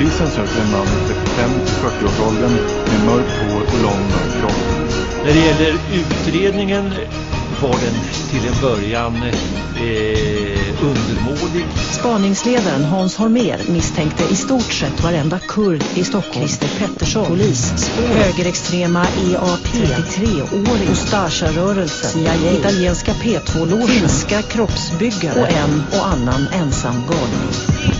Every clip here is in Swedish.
Polisen söker en man i 35 till 40-årsåldern med mörkt hår och lång mörk kropp. När det gäller utredningen var den till en början eh, undermålig. Spaningsledaren Hans Holmér misstänkte i stort sett varenda kurd i Stockholm. Christer Pettersson, polis, spår, högerextrema EAP, 33-åring, Ustasja-rörelsen, CIA, italienska P2-låsen, finska kroppsbyggare och en och annan ensam galning.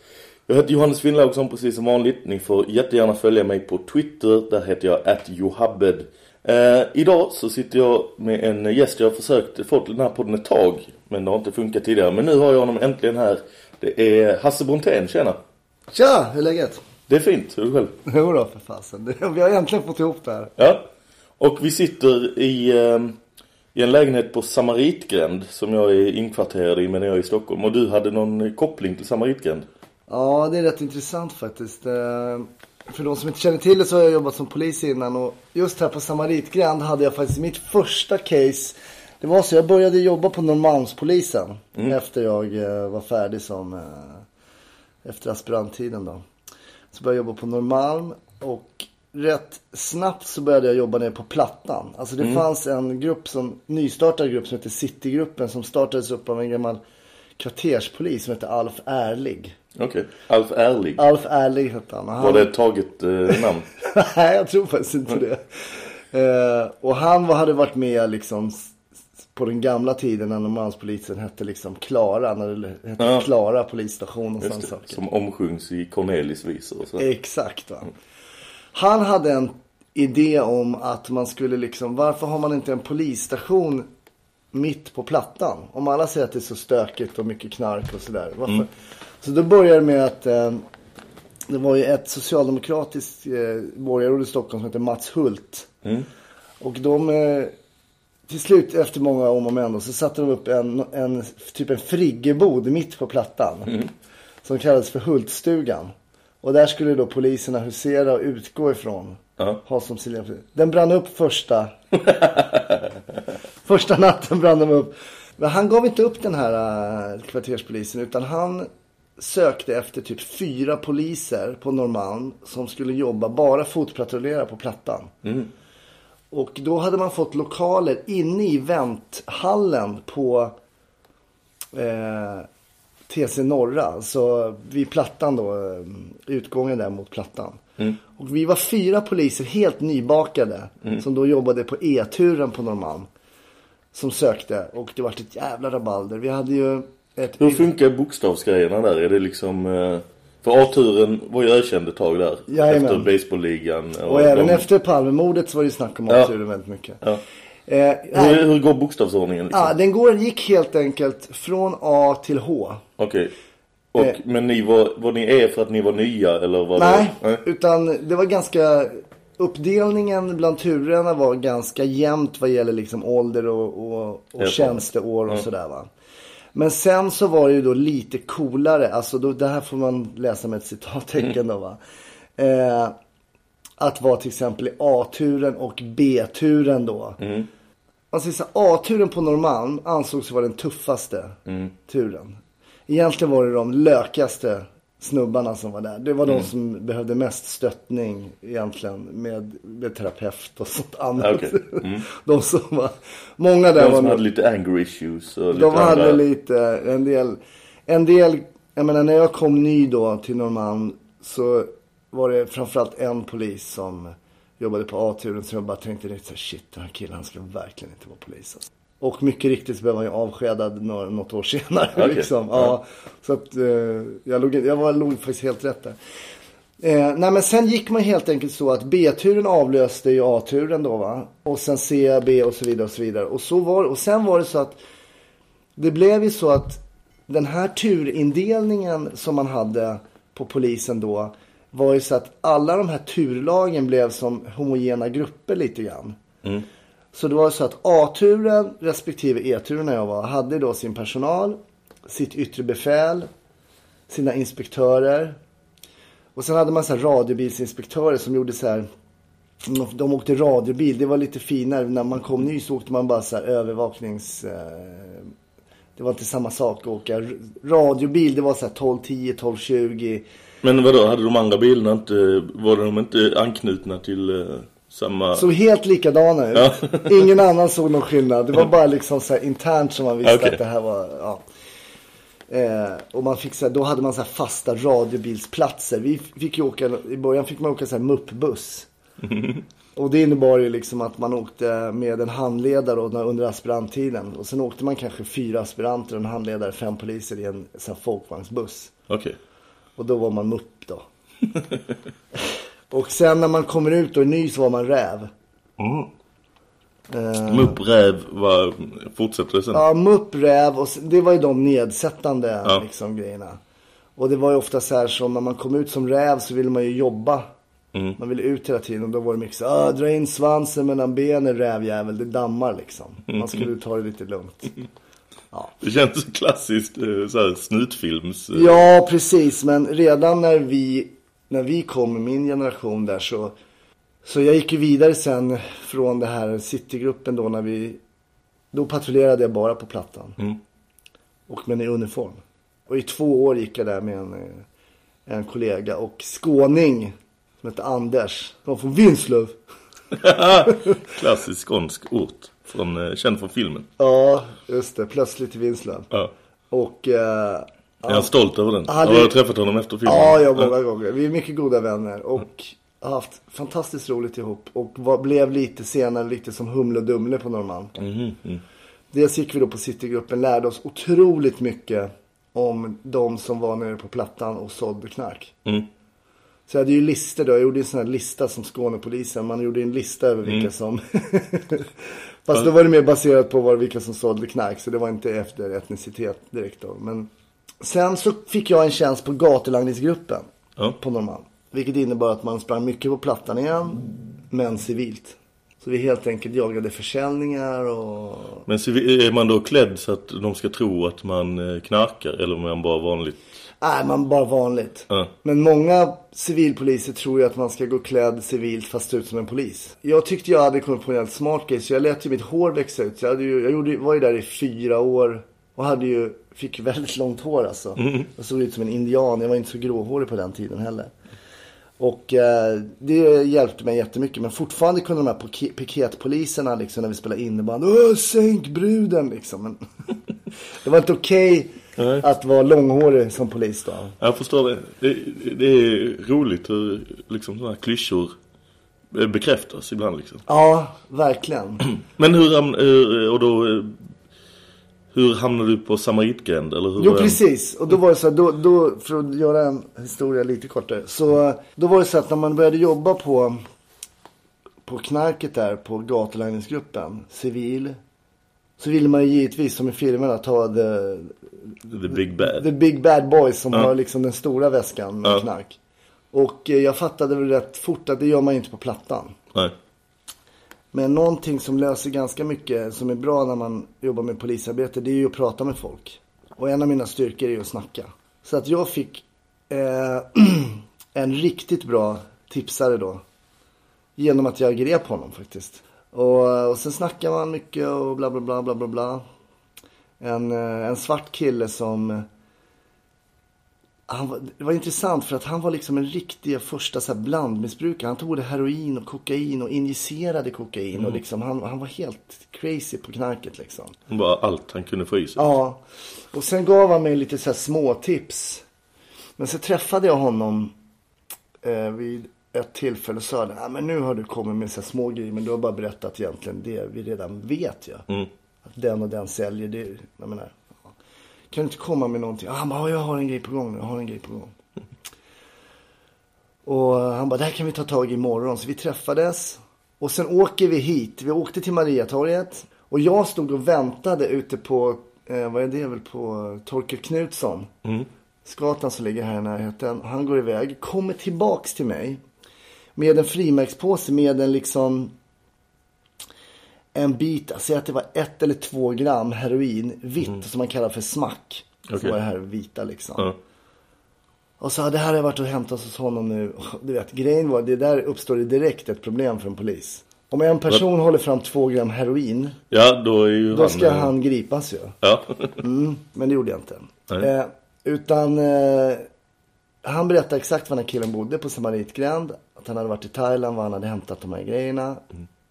Jag heter Johannes Finnlaugsson precis som vanligt. Ni får jättegärna följa mig på Twitter, där heter jag @johabbed. Eh, idag så sitter jag med en gäst jag har försökt få till den här podden ett tag, men det har inte funkat tidigare. Men nu har jag honom äntligen här. Det är Hasse Brontén, tjena. Tja, hur är läget? Det är fint, hur är du själv? Jo då, för fasen. Vi har äntligen fått ihop det här. Ja, och vi sitter i, eh, i en lägenhet på Samaritgränd som jag är inkvarterad i men jag är i Stockholm. Och du hade någon koppling till Samaritgränd? Ja, det är rätt intressant faktiskt. Eh, För de som inte känner till det så har jag jobbat som polis innan. Och just här på Samaritgränd hade jag faktiskt mitt första case. Det var så, jag började jobba på Norrmalmspolisen. Efter jag eh, var färdig som, eh, efter aspiranttiden då. Så började jag jobba på Norrmalm. Och rätt snabbt så började jag jobba ner på Plattan. Alltså det fanns en grupp som, nystartad grupp som heter Citygruppen. Som startades upp av en gammal kvarterspolis som heter Alf Ärlig. Okej, Alf Ärlig. Alf Ärlig hette han. Han Var det ett taget eh, namn? Nej, jag tror faktiskt inte det. Eh, och han hade varit med liksom på den gamla tiden när Norrmalmspolisen hette liksom Klara. När det hette Ja. Klara polisstation och det, saker. som omsjungs i Cornelis visor och så. Exakt va. Han hade en idé om att man skulle liksom, varför har man inte en polisstation mitt på plattan? Om alla säger att det är så stökigt och mycket knark och sådär. Varför? Så då började det med att eh, det var ju ett socialdemokratiskt eh, borgarråd i Stockholm som heter Mats Hult. Och de, eh, till slut efter många om och men så satte de upp en, en typ en friggebod mitt på plattan. Som kallades för Hultstugan. Och där skulle då poliserna husera och utgå ifrån. Ja. Ha som sin Den brann upp första... första natten brann de upp. Men han gav inte upp den här äh, kvarterspolisen utan han sökte efter typ fyra poliser på Norrmalm som skulle jobba bara fotpatrullera på Plattan. Och då hade man fått lokaler inne i vänthallen på eh, TC Norra, alltså vid Plattan då, eh, utgången där mot Plattan. Och vi var fyra poliser, helt nybakade, som då jobbade på E-turen på Norrmalm. Som sökte och det var ett jävla rabalder. Vi hade ju ett... Hur funkar bokstavsgrejerna där? Är det liksom... eh, För A-turen var ju ökänd ett tag där. Jajamän. Efter baseballligan. Och även de- efter Palmemordet så var det ju snack om Ja. A-turen väldigt mycket. Ja. Eh, Hur, hur går bokstavsordningen liksom? ja, den går, gick helt enkelt från A till H. Okej. Och, Eh. Men ni var, var ni är för att ni var nya eller var Nej, det? Nej. utan det var ganska... Uppdelningen bland turerna var ganska jämnt vad gäller liksom ålder och, och, och tjänsteår och sådär va. Men sen så var det ju då lite coolare, alltså då, det här får man läsa med ett citattecken då va. Eh, att vara till exempel i A-turen och B-turen då. Alltså så här, A-turen på Norrmalm ansågs vara den tuffaste turen. Egentligen var det de lökaste snubbarna som var där. Det var de som behövde mest stöttning egentligen med, med terapeut och sånt annat. Okej. De som var, många där De var som nog- hade lite anger issues och lite de hade andra... lite, en del, en del, jag menar när jag kom ny då till Norrmalm så var det framförallt en polis som jobbade på A-turen så jag bara tänkte direkt shit den här killen han ska verkligen inte vara polis. Alltså. Och mycket riktigt så blev han ju avskedad något år senare. Okej. Liksom. Ja, så att eh, jag, låg, jag var, låg faktiskt helt rätt där. Eh, nej men sen gick man helt enkelt så att B-turen avlöste ju A-turen då va. Och sen C, B och så vidare och så vidare. Och, så var, och sen var det så att det blev ju så att den här turindelningen som man hade på polisen då var ju så att alla de här turlagen blev som homogena grupper lite grann. Så det var så att A-turen respektive E-turen när jag var hade då sin personal, sitt yttre befäl, sina inspektörer. Och sen hade man så här radiobilsinspektörer som gjorde så här de, åkte radiobil, det var lite finare. När man kom ny så åkte man bara så här övervaknings... Eh, det var inte samma sak att åka radiobil. Det var så här 12.10, 12.20. Men vadå, hade de andra bilarna inte, var de inte anknutna till eh, samma... Såg helt likadana ut. Ja. Ingen annan såg någon skillnad. Det var bara liksom så internt som man visste Okej. att det här var... Ja. Eh, och man fick så här, då hade man så fasta radiobilsplatser. Vi fick åka, i början fick man åka så här muppbuss. Och det innebar ju liksom att man åkte med en handledare under aspiranttiden. Och sen åkte man kanske fyra aspiranter och en handledare, fem poliser i en folkvagnsbuss. Okej. Och då var man mupp då. och sen när man kommer ut och är ny så var man räv. Eh, Mupp, räv, vad fortsätter det sen? Ja, mupp, räv och det var ju de nedsättande Ja. liksom, grejerna. Och det var ju ofta så här som när man kom ut som räv så ville man ju jobba. Mm. Man ville ut hela tiden och då var det mycket så ah, dra in svansen mellan benen rävjävel, det dammar liksom. Man skulle ta det lite lugnt. Det känns klassiskt eh, så här, snutfilms... eh, Ja, precis. Men redan när vi, när vi kom min generation där så, så jag gick ju vidare sen från det här Citygruppen då när vi, då patrullerade jag bara på Plattan. Mm. Och men i uniform. Och i två år gick jag där med en, eh, en kollega och skåning som hette Anders. De från Vinslöv. Klassisk skånsk ort. Från, eh, känd från filmen. Ja, just det. Plötsligt i Vinslöv. Ja. Och... Eh, Är han stolt över den? hade- Har jag träffat honom efter filmen? Ja, ja, många gånger. Vi är mycket goda vänner och har haft fantastiskt roligt ihop. Och var, blev lite senare lite som Humle och Dumle på Norrmalm. Mhm, mm. Dels gick vi då på Citygruppen, lärde oss otroligt mycket om de som var nere på Plattan och sålde knark. Mm. Så jag hade ju listor då. Jag gjorde en sån här lista som Skånepolisen. Man gjorde en lista över vilka Mm. som... Fast då var det mer baserat på var vilka som sålde knark. Så det var inte efter etnicitet direkt då. Men sen så fick jag en tjänst på gatulangningsgruppen Ja. på Norrmalm. Vilket innebar att man sprang mycket på Plattan igen. Men civilt. Så vi helt enkelt jagade försäljningar och... Men är man då klädd så att de ska tro att man eh, knarkar? Eller är man bara vanligt? Nej, man bara vanligt. Ja. Men många civilpoliser tror ju att man ska gå klädd civilt fast se ut som en polis. Jag tyckte jag hade kommit på en helt smart grej så jag lät ju mitt hår växa ut. Så jag, ju, jag gjorde, var ju där i fyra år och hade ju, fick väldigt långt hår alltså. Jag såg ut som en indian. Jag var inte så gråhårig på den tiden heller. Och eh, det hjälpte mig jättemycket. Men fortfarande kunde de här pike- piketpoliserna liksom när vi spelade innebandy. Åh, sänk bruden liksom. Men det var inte okej Nej. att vara långhårig som polis då. Jag förstår det. Det, det är roligt hur liksom sådana här klyschor eh, bekräftas ibland liksom. Ja, verkligen. Men hur, och då, eh, hur hamnade du på Samaritgränd? Eller hur Jo, precis. Och då var det så här, då, då, för att göra en historia lite kortare. Så då var det så att när man började jobba på, på knarket där på gatulangningsgruppen, civil. Så ville man ju givetvis som i filmerna ta the, The Big Bad. the big bad boys som Ja. har liksom den stora väskan med Ja. knark. Och eh, jag fattade väl rätt fort att det gör man inte på plattan. Nej. Men någonting som löser ganska mycket, som är bra när man jobbar med polisarbete, det är ju att prata med folk. Och en av mina styrkor är ju att snacka. Så att jag fick eh, en riktigt bra tipsare då. Genom att jag grep honom faktiskt. Och, och sen snackar man mycket och bla bla bla bla bla bla. En, eh, en svart kille som... Han var, det var intressant för att han var liksom en riktig första så här blandmissbrukare. Han tog både heroin och kokain och injicerade kokain. Och liksom, han, han var helt crazy på knarket liksom. Bara allt han kunde få i sig. Ja, och sen gav han mig lite så här små tips. Men så träffade jag honom eh, vid ett tillfälle sa han, "Ja, men nu har du kommit med så små grejer, men du har bara berättat egentligen det vi redan vet ju. Mm. Att den och den säljer, det, jag menar, ja. Kan du inte komma med någonting? Ah, han bara, "Ja, jag har en grej på gång nu, jag har en grej på gång. Och han bara, det här kan vi ta tag i imorgon. Så vi träffades. Och sen åker vi hit. Vi åkte till Mariatorget. Och jag stod och väntade ute på, eh, vad är det väl, på Torkel Knutsson. Mm. Skatan som ligger här i närheten. Han går iväg, kommer tillbaks till mig. Med en frimärkspåse med en liksom en bit, säg att det var ett eller två gram heroin, vitt, som man kallar för smack. Okej. Så var det här vita liksom. Ja. Och så hade det här har varit och hämtat hos honom nu. Du vet, grejen var, det där uppstår det direkt ett problem för en polis. Om en person håller fram två gram heroin, Ja, då är ju då han... ska eh, han gripas ju. Ja. Mm, men det gjorde jag inte. Eh, utan eh, han berättade exakt var den här killen bodde på Samaritgränd. Att han hade varit i Thailand, var han hade hämtat de här grejerna.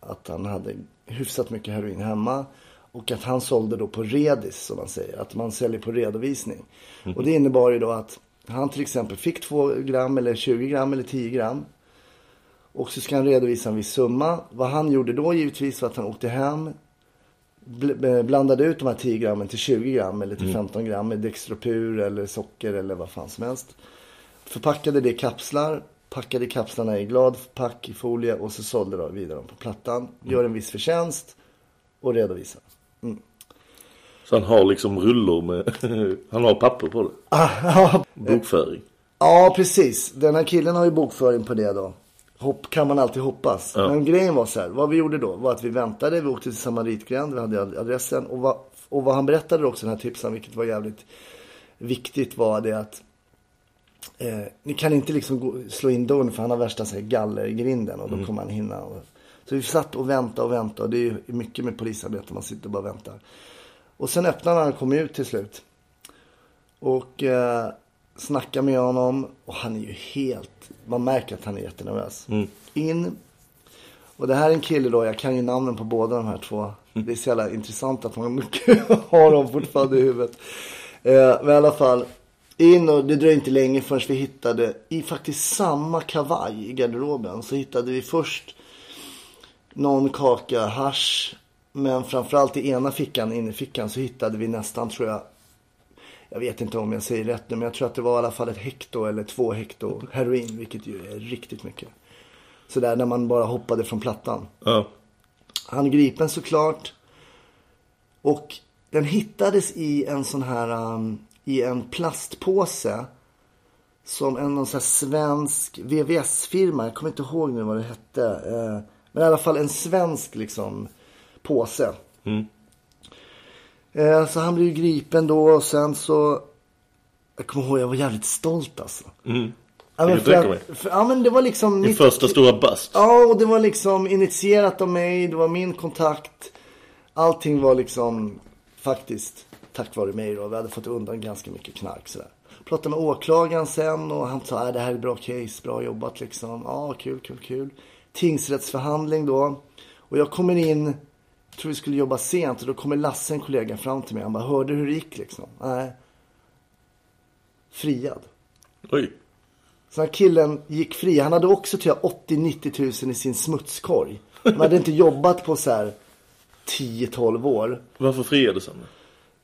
Att han hade hyfsat mycket heroin hemma. Och att han sålde då på redis som man säger. Att man säljer på redovisning. Och det innebar ju då att han till exempel fick 2 gram eller 20 gram eller 10 gram. Och så ska han redovisa en viss summa. Vad han gjorde då givetvis var att han åkte hem. eh, Blandade ut de här 10 grammen till 20 gram eller till 15 gram med Dextropur eller socker eller vad fan som helst. Förpackade det i kapslar. Packade kapslarna i gladpack i folie och så sålde då vidare dem på plattan. Gör en viss förtjänst och redovisar. Så han har liksom rullor med... han har papper på det. Ah, Bokföring. Ja, precis. Den här killen har ju bokföring på det då. Hopp, kan man alltid hoppas. Ja. Men grejen var så här, vad vi gjorde då var att vi väntade, vi åkte till Samaritgränd, vi hade ad- adressen. Och vad, och vad han berättade också, den här tipsen, vilket var jävligt viktigt, var det att eh, ni kan inte liksom gå, slå in dörren för han har värsta så här, gallergrinden och då kommer han hinna. Och, så vi satt och väntade och väntade och det är mycket med polisarbete, man sitter och bara väntar. Och sen öppnade han och kom ut till slut. Och eh, snackar med honom och han är ju helt, man märker att han är jättenervös. In. Och det här är en kille då, jag kan ju namnen på båda de här två. Det är så jävla intressant att man har dem fortfarande i huvudet. Eh, men i alla fall, in och det dröjde inte länge förrän vi hittade, i faktiskt samma kavaj i garderoben, så hittade vi först någon kaka hasch. Men framförallt i ena fickan, innerfickan, så hittade vi nästan, tror jag, jag vet inte om jag säger rätt nu, men jag tror att det var i alla fall ett hekto eller två hekto heroin, vilket ju är riktigt mycket. Sådär när man bara hoppade från plattan. Ja. Han gripen såklart. Och den hittades i en sån här, um, i en plastpåse. Som en någon sån här svensk VVS-firma, jag kommer inte ihåg nu vad det hette. Eh, men i alla fall en svensk liksom påse. Eh, så han blev ju gripen då och sen så, jag kommer ihåg jag var jävligt stolt alltså. Mm. Ja, men för att- för, ja men det var liksom Din första stora bust. Ja, och det var liksom initierat av mig. Det var min kontakt. Allting var liksom faktiskt tack vare mig då. Vi hade fått undan ganska mycket knark sådär. Pratade med åklagaren sen och han sa att det här är bra case, bra jobbat liksom. Ja, kul, kul, kul. Tingsrättsförhandling då. Och jag kommer in, jag tror vi skulle jobba sent och då kommer Lasse, en kollega, fram till mig. Han bara, hörde hur det gick liksom? Nej. Friad. Oj. Så den killen gick fri. Han hade också tror jag 80-90 tusen i sin smutskorg. Han hade inte jobbat på så här 10-12 år. Varför friades han?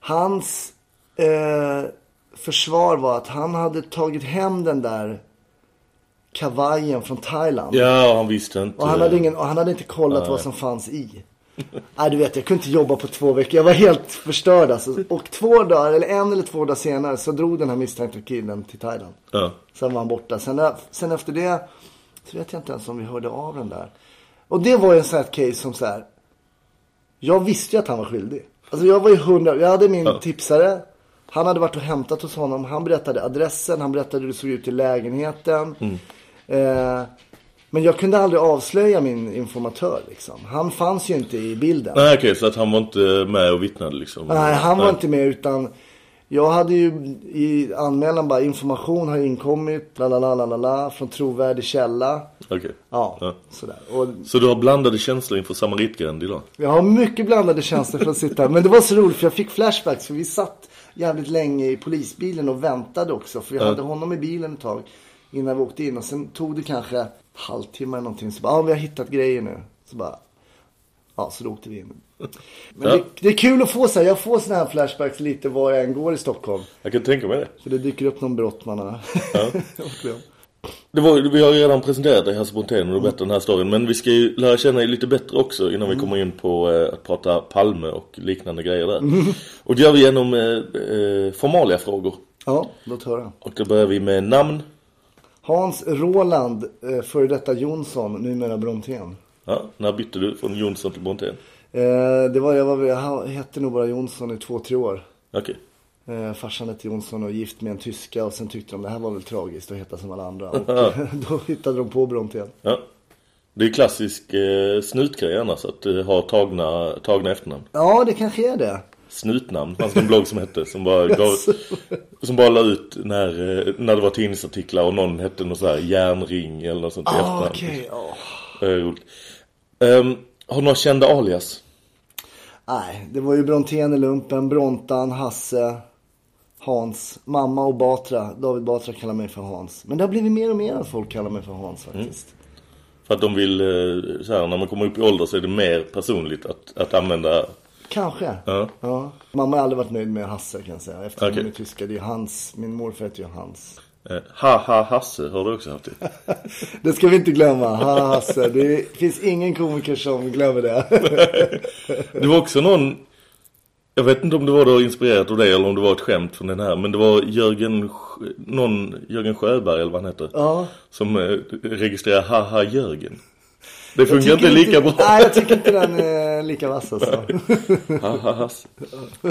Hans eh, försvar var att han hade tagit hem den där kavajen från Thailand. Ja, han visste inte. Och han hade, ingen, och han hade inte kollat Nej. vad som fanns i. Nej, du vet, jag kunde inte jobba på två veckor. Jag var helt förstörd alltså. Och två dagar, eller en eller två dagar senare, så drog den här misstänkta killen till Thailand. Ja. Sen var han borta. Sen, sen efter det, så vet jag inte ens om vi hörde av den där. Och det var ju en sån här case som så här. Jag visste ju att han var skyldig. Alltså jag var ju hundra, jag hade min tipsare. Han hade varit och hämtat hos honom. Han berättade adressen, han berättade hur det såg ut i lägenheten. Eh, men jag kunde aldrig avslöja min informatör liksom. Han fanns ju inte i bilden. Nej, okej, så att han var inte med och vittnade liksom? Nej, han var inte med utan jag hade ju i anmälan bara information har inkommit, la la la la la från trovärdig källa. Okej. Ja, Ja. sådär. Och Så du har blandade känslor inför Samaritgränd idag? jag har mycket blandade känslor för att sitta här. Men det var så roligt för jag fick flashbacks för vi satt jävligt länge i polisbilen och väntade också. För vi Ja. hade honom i bilen ett tag. innan vi åkte in. Och sen tog det kanske halvtimme eller någonting. Så bara, ja vi har hittat grejer nu. Så bara, ja så då åkte vi in. Men Ja. det, det är kul att få så här, jag får såna här flashbacks lite var jag än går i Stockholm. Jag kan tänka mig det. Så det dyker upp någon brott man har. Ja. Det var, vi har redan presenterat dig Hasse Brontén och du berättar den här storyn. Men vi ska ju lära känna dig lite bättre också innan vi kommer in på eh, att prata Palme och liknande grejer där. Och det gör vi genom eh, eh, formalia frågor. ja, låt höra. Och då börjar vi med namn. Hans Roland, eh, före detta Jonsson, numera Brontén. Ja, när bytte du från Jonsson till Brontén? Eh, det var, jag, var, jag hette nog bara Jonsson i två, tre år. Okej. Eh, farsan hette Jonsson och gift med en tyska och sen tyckte de det här var väl tragiskt att heta som alla andra. Och då hittade de på Brontén. Ja. Det är klassisk eh, snutgrej annars att eh, ha tagna, tagna efternamn. Ja, det kanske är det. Snutnamn. Det fanns en blogg som hette som bara, gav, som bara la ut när, eh, när det var tidningsartiklar och någon hette någon sån här järnring eller något sånt i Ah, efternamn. okej. ja. Det är roligt. Ehm, har du några kända alias? Nej, det var ju Brontén i lumpen, Brontan, Hasse, Hans, mamma och Batra. David Batra kallar mig för Hans. Men det har blivit mer och mer att folk kallar mig för Hans faktiskt. För att de vill, eh, så här, när man kommer upp i ålder så är det mer personligt att, att använda... Kanske. Ja. Ja. Mamma har aldrig varit nöjd med Hasse kan jag säga. Eftersom hon är tyska. Det är hans. Min morfar heter ju Hans. Eh, ha ha Hasse har du också haft det. Det ska vi inte glömma. Ha, Hasse. Det finns ingen komiker som glömmer det. Det var också någon... Jag vet inte om det var då inspirerat av det eller om det var ett skämt från den här. Men det var Jörgen, någon, Jörgen Sjöberg eller vad han heter. Ja. Som eh, registrerar haha Jörgen. Det funkar inte lika bra. Nej, jag tycker inte den är lika vass alltså. Haha Hasse.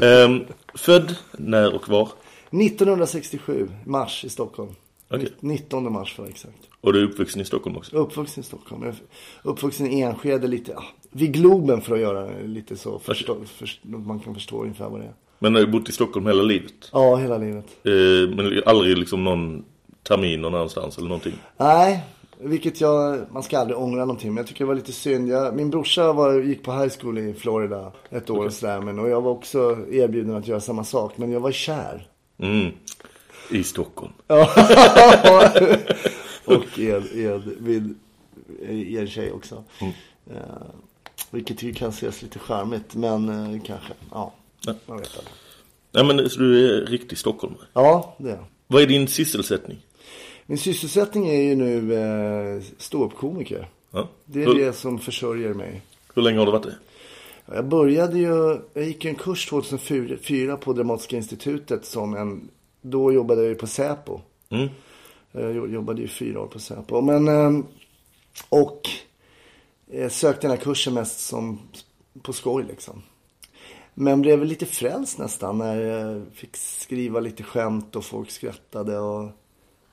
Ehm, född, när och var? 1967, mars i Stockholm. Okej. 19 mars för exakt. Och du är uppvuxen i Stockholm också? Uppvuxen i Stockholm. Jag uppvuxen i Enskede lite, ja, vid Globen för att göra lite så. Förstå, först, man kan förstå ungefär vad det är. Men har du bott i Stockholm hela livet? Ja, hela livet. Eh, men aldrig liksom någon termin någon annanstans eller någonting? Nej, vilket jag, man ska aldrig ångra någonting. Men jag tycker det var lite synd. Jag, min brorsa var, gick på high school i Florida ett år och sådär. Men, och jag var också erbjuden att göra samma sak. Men jag var kär. Mm. I Stockholm. Och ed, ed, vid, i en tjej också. Mm. Eh, vilket ju kan ses lite charmigt. Men eh, kanske, ja. Man vet aldrig. Nej men så du är riktig stockholmare. Ja, det är. Vad är din sysselsättning? Min sysselsättning är ju nu eh, ståuppkomiker. Ja. Det är hur, det som försörjer mig. hur länge har du varit det? Jag började ju, jag gick en kurs 2004 på Dramatiska institutet som en, då jobbade jag ju på Säpo. Mm. Jag jo- jobbade ju fyra år på Säpo. Men, eh, och eh, sökte den här kursen mest som på skoj liksom. Men blev väl lite frälst nästan när jag fick skriva lite skämt och folk skrattade och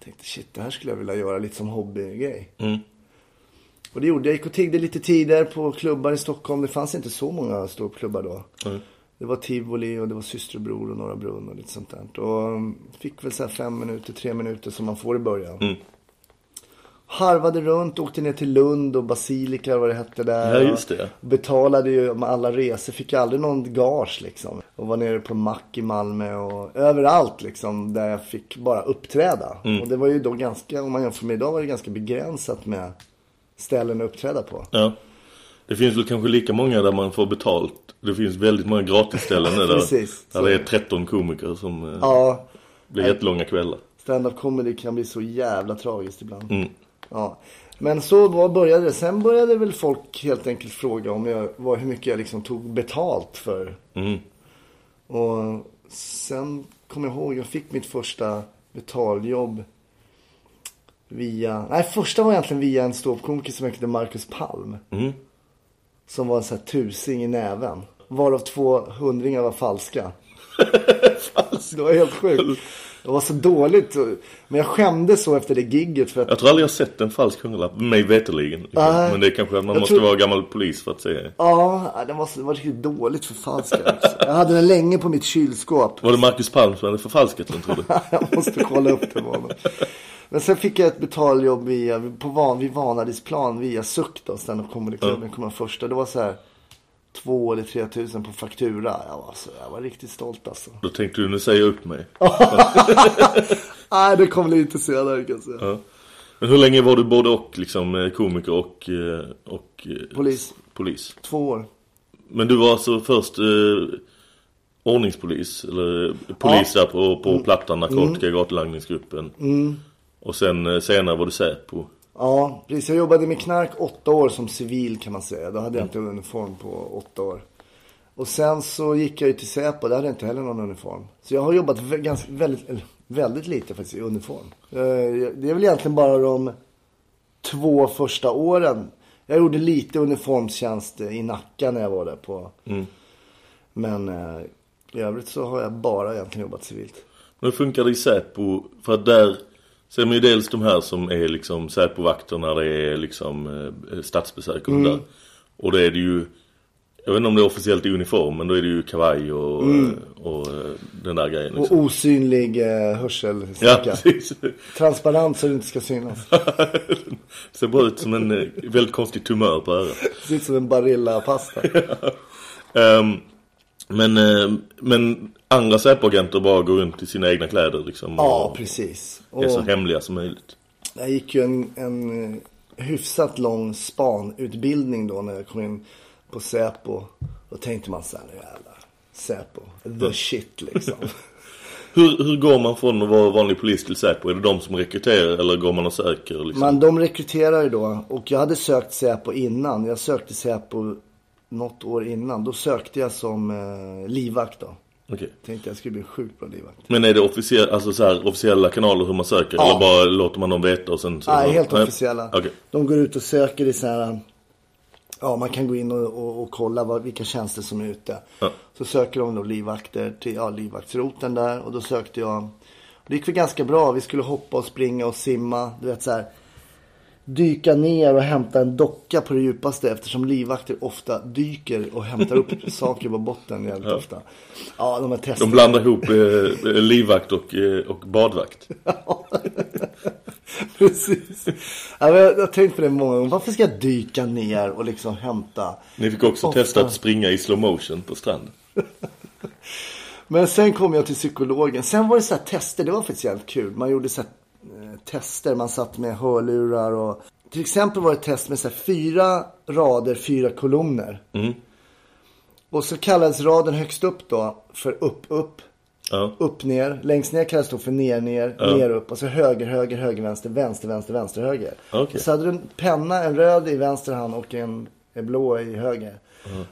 tänkte shit det här skulle jag vilja göra lite som hobbygrej. Mm. Och det gjorde jag. Gick och tiggde lite tider på klubbar i Stockholm. Det fanns inte så många ståuppklubbar då. Mm. Det var Tivoli och det var Systerbror och Norra Brunn och lite sånt där. Och um, fick väl så här fem minuter, tre minuter som man får i början. Mm. Harvade runt, åkte ner till Lund och Basilika vad det hette där. Ja, just det, betalade ju med alla resor, fick aldrig någon gage liksom. Och var nere på Mack i Malmö och överallt liksom där jag fick bara uppträda. Mm. Och det var ju då ganska, om man jämför med idag var det ganska begränsat med ställen att uppträda på. Ja. Det finns väl kanske lika många där man får betalt. Det finns väldigt många gratisställen där, Precis. där det är 13 komiker som eh, Ja, blir jättelånga kvällar. stand-up comedy kan bli så jävla tragiskt ibland. Mm. Ja. Men så var, började det. Sen började väl folk helt enkelt fråga om jag, vad, hur mycket jag liksom tog betalt för. Mm. Och sen kommer jag ihåg, jag fick mitt första betaljobb via, nej första var egentligen via en ståuppkomiker som hette Marcus Palm. Mm. Som var en sån här tusing i näven. Varav två hundringar var falska. Det var helt sjukt. Det var så dåligt. Men jag skämdes så efter det gigget för att Jag tror aldrig jag har sett en falsk hundralapp, mig veterligen. Nej. Men det är kanske att man måste tror- vara gammal polis för att se. Ja, det var, det var riktigt dåligt förfalskat. Jag hade den länge på mitt kylskåp. Var det Marcus Palm som hade förfalskat den tror du? jag måste kolla upp det. Var det. Men sen fick jag ett betaljobb via, på van, vid Vanadisplan via Suck då, stand-up comedy-klubben. jag första. Det var så här två eller tre tusen på faktura. Jag var, så, jag var riktigt stolt alltså. Då tänkte du, nu säger jag upp mig. Nej, det kom lite senare kan jag säga. Ja. Men hur länge var du både och liksom eh, komiker och, eh, och eh, Polis. polis? Två år. Men du var alltså först eh, ordningspolis eller polis där på, på Plattan, narkotika, gatulangningsgruppen. Mm. Och sen eh, senare var du Säpo. Ja, precis. Jag jobbade med knark åtta år som civil kan man säga. Då hade jag inte uniform på åtta år. Och sen så gick jag ju till Säpo, där hade jag inte heller någon uniform. Så jag har jobbat ganska, väldigt, väldigt lite faktiskt i uniform. Eh, Det är väl egentligen bara de två första åren. Jag gjorde lite uniformstjänst i Nacka när jag var där på. Mm. Men eh, i övrigt så har jag bara egentligen jobbat civilt. Men hur funkar det i Säpo? För att där ser man ju dels de här som är liksom Säpo-vakter när det är liksom eh, statsbesök och Mm. där. Och det är det ju, jag vet inte om det är officiellt i uniform, men då är det ju kavaj och, Mm. och, eh, den där grejen Och liksom. osynlig eh, Ja, hörselsticka. precis. Transparent så det inte ska synas. Ser bara ut som en eh, väldigt konstig tumör på örat. Ser ut som en Barilla-pasta. Ehm, men, eh, men andra Säpo-agenter bara går runt i sina egna kläder liksom. Ja, och precis. Är så Och hemliga som möjligt. jag gick ju en, en eh, hyfsat lång spanutbildning då när jag kom in på Säpo. Då tänkte man så här, nu jävlar. Säpo, the shit liksom. Hur, hur går man från att vara vanlig polis till Säpo? Är det de som rekryterar eller går man och söker? Liksom? Men de rekryterar ju då. Och jag hade sökt Säpo innan. Jag sökte Säpo något år innan. Då sökte jag som eh, livvakt då. Okej. Tänkte jag skulle bli sjukt bra livvakt. Men är det officiell, alltså så här, officiella kanaler hur man söker? Ja. Eller bara låter man dem veta och sen så... Nej, helt officiella. Okej. De går ut och söker i så här... Ja, man kan gå in och, och, och kolla vad, vilka tjänster som är ute. Ja. Så söker de då livvakter till ja, livvaktsroten där. Och då sökte jag. Det gick väl ganska bra. Vi skulle hoppa och springa och simma. Du vet så här. Dyka ner och hämta en docka på det djupaste. Eftersom livvakter ofta dyker och hämtar upp saker på botten jävligt Ja. ofta. Ja, de testerna. De blandar ihop eh, livvakt och, eh, och badvakt. Precis. Ja, men jag har tänkt på det många gånger. Varför ska jag dyka ner och liksom hämta? Ni fick också Ofta. testa att springa i slow motion på stranden. Men sen kom jag till psykologen. Sen var det så här tester. Det var faktiskt jävligt kul. Man gjorde så här, eh, tester. Man satt med hörlurar och... Till exempel var det ett test med så fyra rader, fyra kolumner. Mm. Och så kallades raden högst upp då för upp, upp. Ja. Upp, ner. Längst ner kallas då för ner, ner, Ja. ner, upp. Och så höger, höger, höger, vänster, vänster, vänster, vänster, höger. Och så hade du en penna, en röd i vänster hand och en, en blå i höger.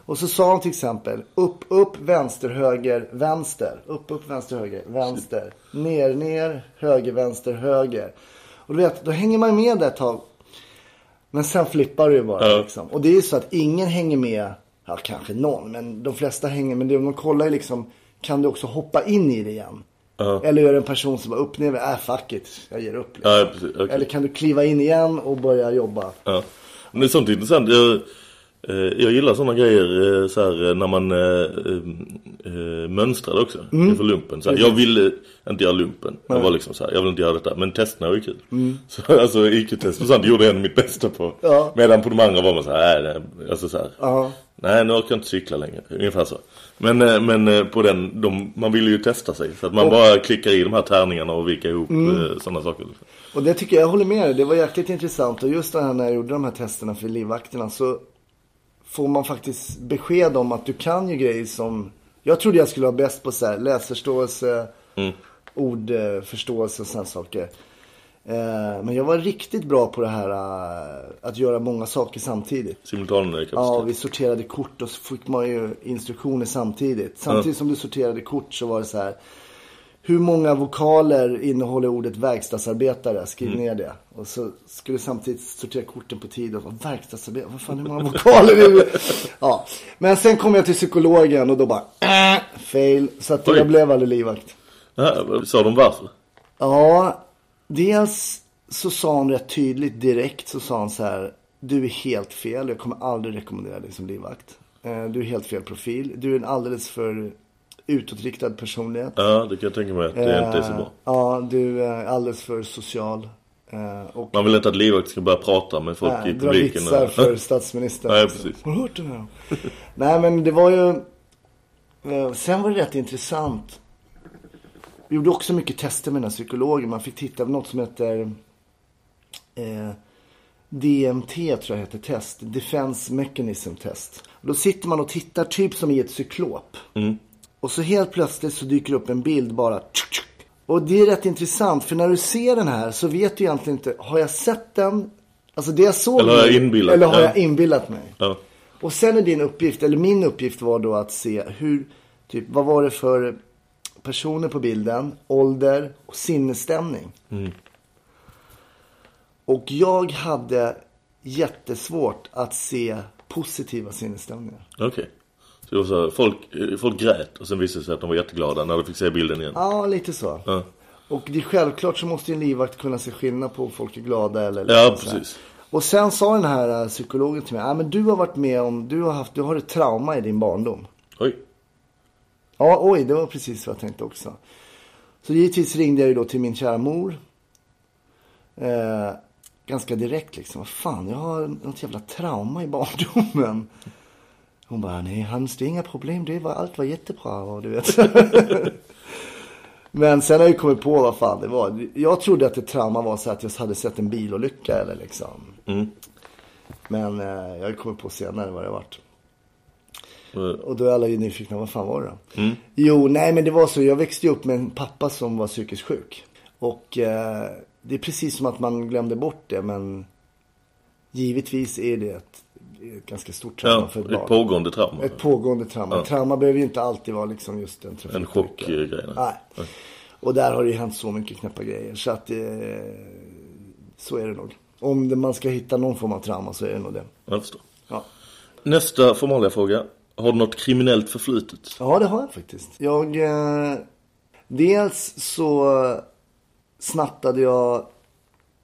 Och så sa han till exempel upp, upp, vänster, höger, vänster. Upp, upp, vänster, höger, vänster. Ner, ner, höger, vänster, höger. Och du vet, då hänger man med där ett tag. Men sen flippar du ju bara Ja. liksom. Och det är ju så att ingen hänger med. Ja, kanske någon. Men de flesta hänger. Men det, de kollar ju liksom. Kan du också hoppa in i det igen? Ja. Eller är det en person som bara upp ner. Äh, fuck it. Jag ger upp. Liksom. Precis. Okej. Eller kan du kliva in igen och börja jobba? Ja. Men det är sånt intressant. Jag, jag gillar sådana grejer eh, så här, eh, när man eh, eh, mönstrade också Mm. inför lumpen. Så här, jag ville inte göra lumpen. Jag Nej. var liksom så här, jag vill inte göra detta. Men testerna var ju kul. Så alltså IQ-test och sånt gjorde jag mitt bästa på. Mm. Ja. Medan på de andra var man så här, nej, nej, alltså så här. Nej, nu orkar jag inte cykla längre. Ungefär så. Men, eh, men eh, på den, de, man vill ju testa sig. Så att man Och- bara klickar i de här tärningarna och vikar ihop mm. sådana saker. Liksom. Och det tycker jag, jag håller med dig. Det var jäkligt intressant. Och just det här när jag gjorde de här testerna för livvakterna så får man faktiskt besked om att du kan ju grejer som... Jag trodde jag skulle vara bäst på så här, läsförståelse, Mm. ordförståelse och sådana saker. Eh, men jag var riktigt bra på det här eh, att göra många saker samtidigt. Simultankapacitet. Ja, vi sorterade kort och så fick man ju instruktioner samtidigt. Samtidigt som du sorterade kort så var det så här. Hur många vokaler innehåller ordet verkstadsarbetare? Skriv ner det. Och så skulle du samtidigt sortera korten på tid. Och bara, verkstadsarbetare? Vad fan hur många vokaler är det? Ja. Men sen kom jag till psykologen och då bara, äh, fail. Så att Oj. jag blev aldrig livvakt. Ja, sa de varför? Ja, dels så sa han rätt tydligt direkt så sa han så här. Du är helt fel. Jag kommer aldrig rekommendera dig som livvakt. Eh, Du är helt fel profil. Du är en alldeles för utåtriktad personlighet. Ja, det kan jag tänka mig att det inte är så bra. Eh, Ja, du är alldeles för social. Eh, Och Man vill inte att livvakt ska börja prata med folk Nej, i dra publiken. vitsar för statsministern. Nej, precis. Har du hört det här? Nej, men det var ju... eh, Sen var det rätt intressant. Vi gjorde också mycket tester med den här psykologen. Man fick titta på något som heter eh, DMT tror jag heter test. Defense Mechanism Test. Då sitter man och tittar typ som i ett cyklop. Mm. Och så helt plötsligt så dyker upp en bild bara. Och det är rätt intressant för när du ser den här så vet du egentligen inte. Har jag sett den? Alltså det jag såg. Eller har jag inbillat- Eller har ja. jag inbillat mig? Ja. Och sen är din uppgift, eller min uppgift var då att se hur, typ vad var det för personer på bilden, ålder och sinnesstämning. Mm. Och jag hade jättesvårt att se positiva sinnesstämningar. Okej. Så det var så här, folk, eh, folk grät och sen visade det sig att de var jätteglada när de fick se bilden igen. Ja, lite så. Ja, Och det är självklart så måste ju en livvakt kunna se skillnad på om folk är glada eller ja liksom sådär. precis. Och sen sa den här äh, psykologen till mig, ja men du har varit med om, du har haft, du har ett trauma i din barndom. Oj. Ja, oj, det var precis vad jag tänkte också. Så givetvis ringde jag ju då till min kära mor. Eh, ganska direkt liksom. Vad fan, jag har något jävla trauma i barndomen. Hon bara, nej Hans, det är inga problem. Det var, allt var jättebra och du vet. Men sen har jag kommit på vad fan det var. Jag trodde att ett trauma var så att jag hade sett en bilolycka eller liksom. Mm. Men eh, jag har kommit på senare vad det varit. Eh, Och då är alla ju nyfikna, vad fan var det då? Mm. Jo, nej men det var så. Jag växte upp med en pappa som var psykiskt sjuk. Och eh, det är precis som att man glömde bort det. Men givetvis är det ett, ett ganska stort trauma Ja, för ett ett barn. pågående trauma. Ett pågående trauma. Ja. Trauma behöver ju inte alltid vara liksom just en En trafikolycka. chockgrej. Nej. Och där har det ju hänt så mycket knäppa grejer. Så att eh, så är det nog. Om det, man ska hitta någon form av trauma så är det nog det. Jag förstår. Ja. Nästa formaliga fråga. Har du något kriminellt förflutet? Ja, det har jag faktiskt. Jag... Eh, dels så snattade jag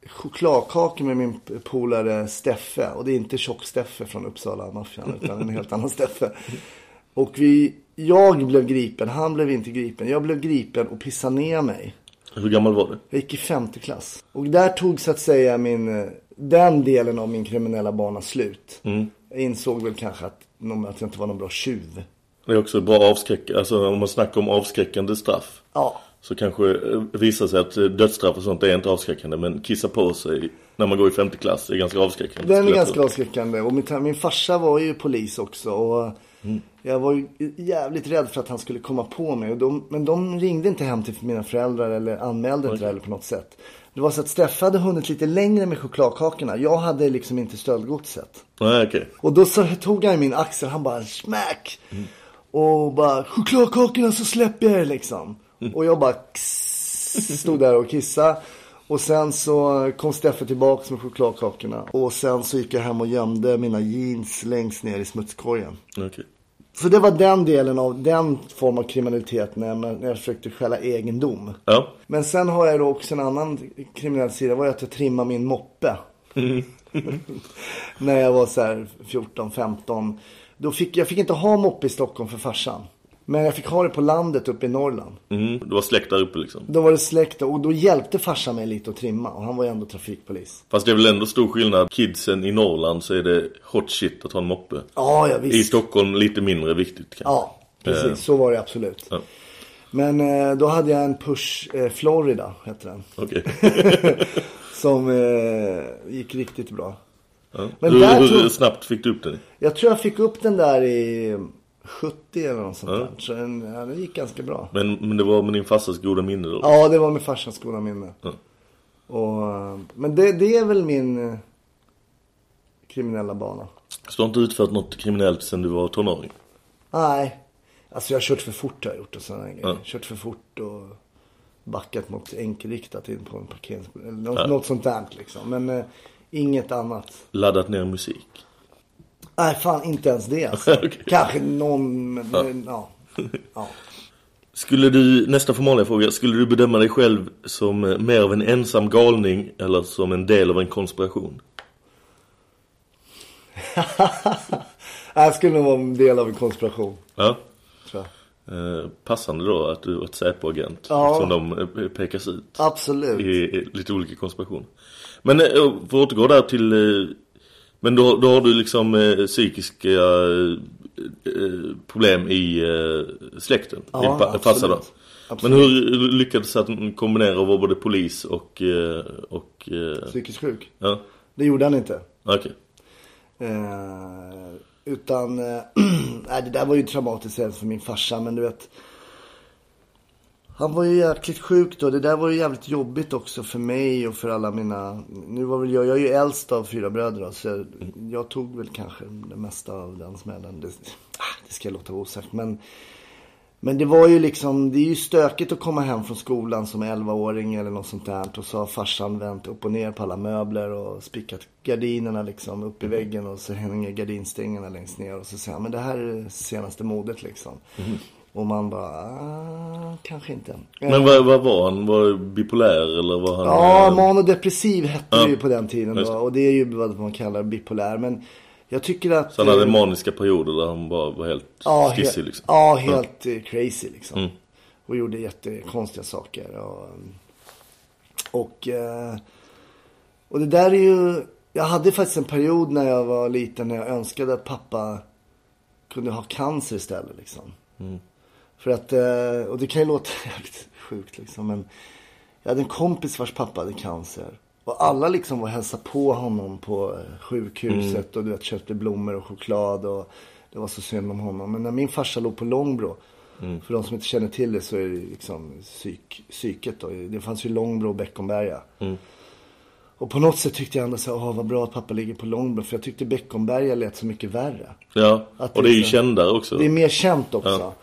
chokladkakor med min polare Steffe. Och det är inte tjock-Steffe från Uppsala-maffian, utan en helt annan Steffe. Och vi... Jag blev gripen, han blev inte gripen. Jag blev gripen och pissade ner mig. Hur gammal var du? Jag gick i femte klass. Och där tog så att säga min, den delen av min kriminella bana slut. Mm. Jag insåg väl kanske att, att jag inte var någon bra tjuv. Det är också bra avskräckande, alltså om man snackar om avskräckande straff. Ja. Så kanske eh, visar sig att eh, dödsstraff och sånt är inte avskräckande. Men kissa på sig när man går i femte klass är ganska avskräckande. Den är ganska avskräckande. Och min, min farsa var ju polis också. Och jag var ju jävligt rädd för att han skulle komma på mig. Och de, men de ringde inte hem till mina föräldrar eller anmälde inte det heller på något sätt. Det var så att Steffe hade hunnit lite längre med chokladkakorna. Jag hade liksom inte stöldgodset. Nej, okej. Och då så tog han min axel, han bara smack. Och bara chokladkakorna så släpper jag er liksom. Och jag bara kss, stod där och kissade. Och sen så kom Steffe tillbaka med chokladkakorna. Och sen så gick jag hem och gömde mina jeans längst ner i smutskorgen. Okej. Så det var den delen av den form av kriminalitet när jag, när jag försökte stjäla egendom. Ja. Men sen har jag då också en annan kriminell sida. Var att jag trimmade min moppe. när jag var så här 14, 15. Då fick, jag fick inte ha moppe i Stockholm för farsan. Men jag fick ha det på landet uppe i Norrland. Mm. Du var släkt där uppe liksom. Då var det släkt och då hjälpte farsan mig lite att trimma. Och han var ju ändå trafikpolis. Fast det är väl ändå stor skillnad. Kidsen i Norrland så är det hot shit att ha en moppe. Ja, ja I visst. Stockholm lite mindre viktigt kanske. Ja, precis. Eh. Så var det absolut. Ja. Men eh, då hade jag en Push eh, Florida, hette den. Okej. Som eh, gick riktigt bra. Ja. Men hur, hur tror- snabbt fick du upp den? Jag tror jag fick upp den där i 70 eller något sånt Ja. där. Så den, ja, det gick ganska bra. Men, men det var med din farsas goda minne då? Ja, det var med farsans goda minne. Ja. Och, men det, det är väl min eh, kriminella bana. Så du har inte utfört något kriminellt sedan du var tonåring? Nej, alltså jag har kört för fort har jag gjort och sådana grejer. Ja. Kört för fort och backat mot enkelriktat in på en parkeringsplats. Något, Ja. något sånt där liksom. Men eh, inget annat. Laddat ner musik? Nej, fan inte ens det alltså. Okej. Kanske någon, men Ja. ja. ja. ja. Skulle du, nästa formaliga fråga, skulle du bedöma dig själv som eh, mer av en ensam galning eller som en del av en konspiration? Jag skulle nog vara en del av en konspiration. Ja. Tror jag. Eh, passande då att du var ett Säpo-agent Ja. som de eh, pekas ut Absolut. i, i lite olika konspirationer. Men eh, för att återgå där till eh, Men då, då har du liksom eh, psykiska eh, eh, problem i eh, släkten? Ja, Din farsa då? absolut. Men hur lyckades du att kombinera att vara både polis och... eh, och eh, Psykiskt sjuk? Ja, Det gjorde han inte. okej. Eh, utan, eh, nej det där var ju traumatiskt även för min farsa men du vet. Han var ju jäkligt sjuk då. Det där var ju jävligt jobbigt också för mig och för alla mina. Nu var väl jag, jag är ju äldst av fyra bröder då, så jag, jag tog väl kanske det mesta av den smällen. Det, ah, det ska jag låta vara osagt. Men, men det var ju liksom, det är ju stökigt att komma hem från skolan som 11-åring eller något sånt där. Och så har farsan vänt upp och ner på alla möbler och spikat gardinerna liksom upp i väggen och så hänger gardinstängerna längst ner. Och så säger han, men det här är det senaste modet liksom. Mm. Och man bara, ah, kanske inte. Men vad, vad var han? Var bipolär eller var han... Ja, manodepressiv hette Ja. det ju på den tiden då. Och det är ju vad man kallar bipolär. Men jag tycker att... Så han hade eh, maniska perioder där han bara var helt ja, skissig liksom? Ja, helt eh, crazy liksom. Mm. Och gjorde jättekonstiga saker. Och, och, eh, och det där är ju... Jag hade faktiskt en period när jag var liten när jag önskade att pappa kunde ha cancer istället liksom. Mm. För att, eh, och det kan ju låta jävligt sjukt liksom. Men jag hade en kompis vars pappa hade cancer. Och alla liksom var och hälsade på honom på eh, sjukhuset. Och du vet, köpte blommor och choklad. Och det var så synd om honom. Men när min farsa låg på Långbro. För de som inte känner till det så är det liksom psyk, psyket då. Det fanns ju Långbro och Beckomberga. Och på något sätt tyckte jag ändå så här, vad bra att pappa ligger på Långbro. För jag tyckte Beckomberga lät så mycket värre. Ja, Att och det är ju liksom- kändare också. Det är mer känt också. Ja.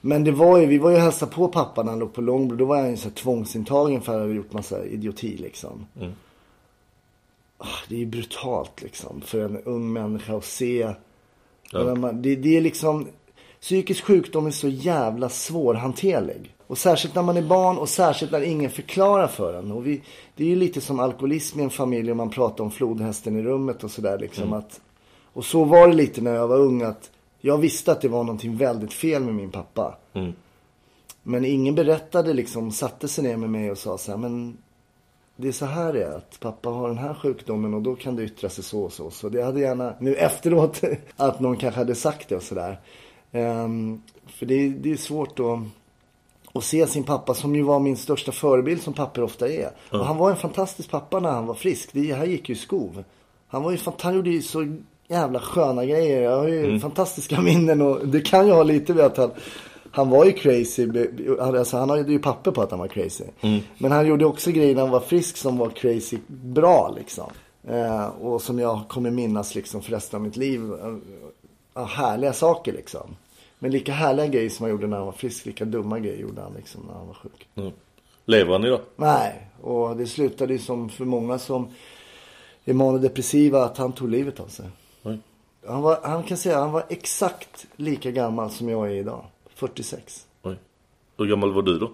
Men det var ju, vi var ju och hälsade på pappa när han låg på Långbro. Då var han ju så här tvångsintagen för att ha gjort massa idioti liksom. Mm. Ah, Det är ju brutalt liksom. För en ung människa att se. Ja. Man- Det, det är liksom, psykisk sjukdom är så jävla svårhanterlig. Och särskilt när man är barn och särskilt när ingen förklarar för en. Och vi, det är ju lite som alkoholism i en familj om man pratar om flodhästen i rummet och sådär liksom. Mm. Att, och så var det lite när jag var ung att jag visste att det var någonting väldigt fel med min pappa. Mm. Men ingen berättade liksom, satte sig ner med mig och sa så här, men det är så här det är, att pappa har den här sjukdomen och då kan det yttra sig så och så. Så det hade gärna, nu efteråt, att någon kanske hade sagt det och sådär. Ehm, för det, är- det är svårt att, att se sin pappa som ju var min största förebild som pappor ofta är. Och han var en fantastisk pappa när han var frisk. Det här gick ju skov. Han var ju fant- han gjorde ju så jävla sköna grejer. Jag har ju fantastiska minnen och det kan ju ha lite med att han, han var ju crazy. Alltså han hade ju papper på att han var crazy. Men han gjorde också grejer när han var frisk som var crazy bra liksom. Eh, och som jag kommer minnas liksom för resten av mitt liv. Eh, ja, härliga saker liksom. Men lika härliga grejer som han gjorde när han var frisk, lika dumma grejer gjorde han liksom när han var sjuk. Mm. Lever han idag? Nej, och det slutade ju som för många som är manodepressiva att han tog livet av sig. Han, var, han kan säga han var exakt lika gammal som jag är idag. 46. Oj. Hur gammal var du då?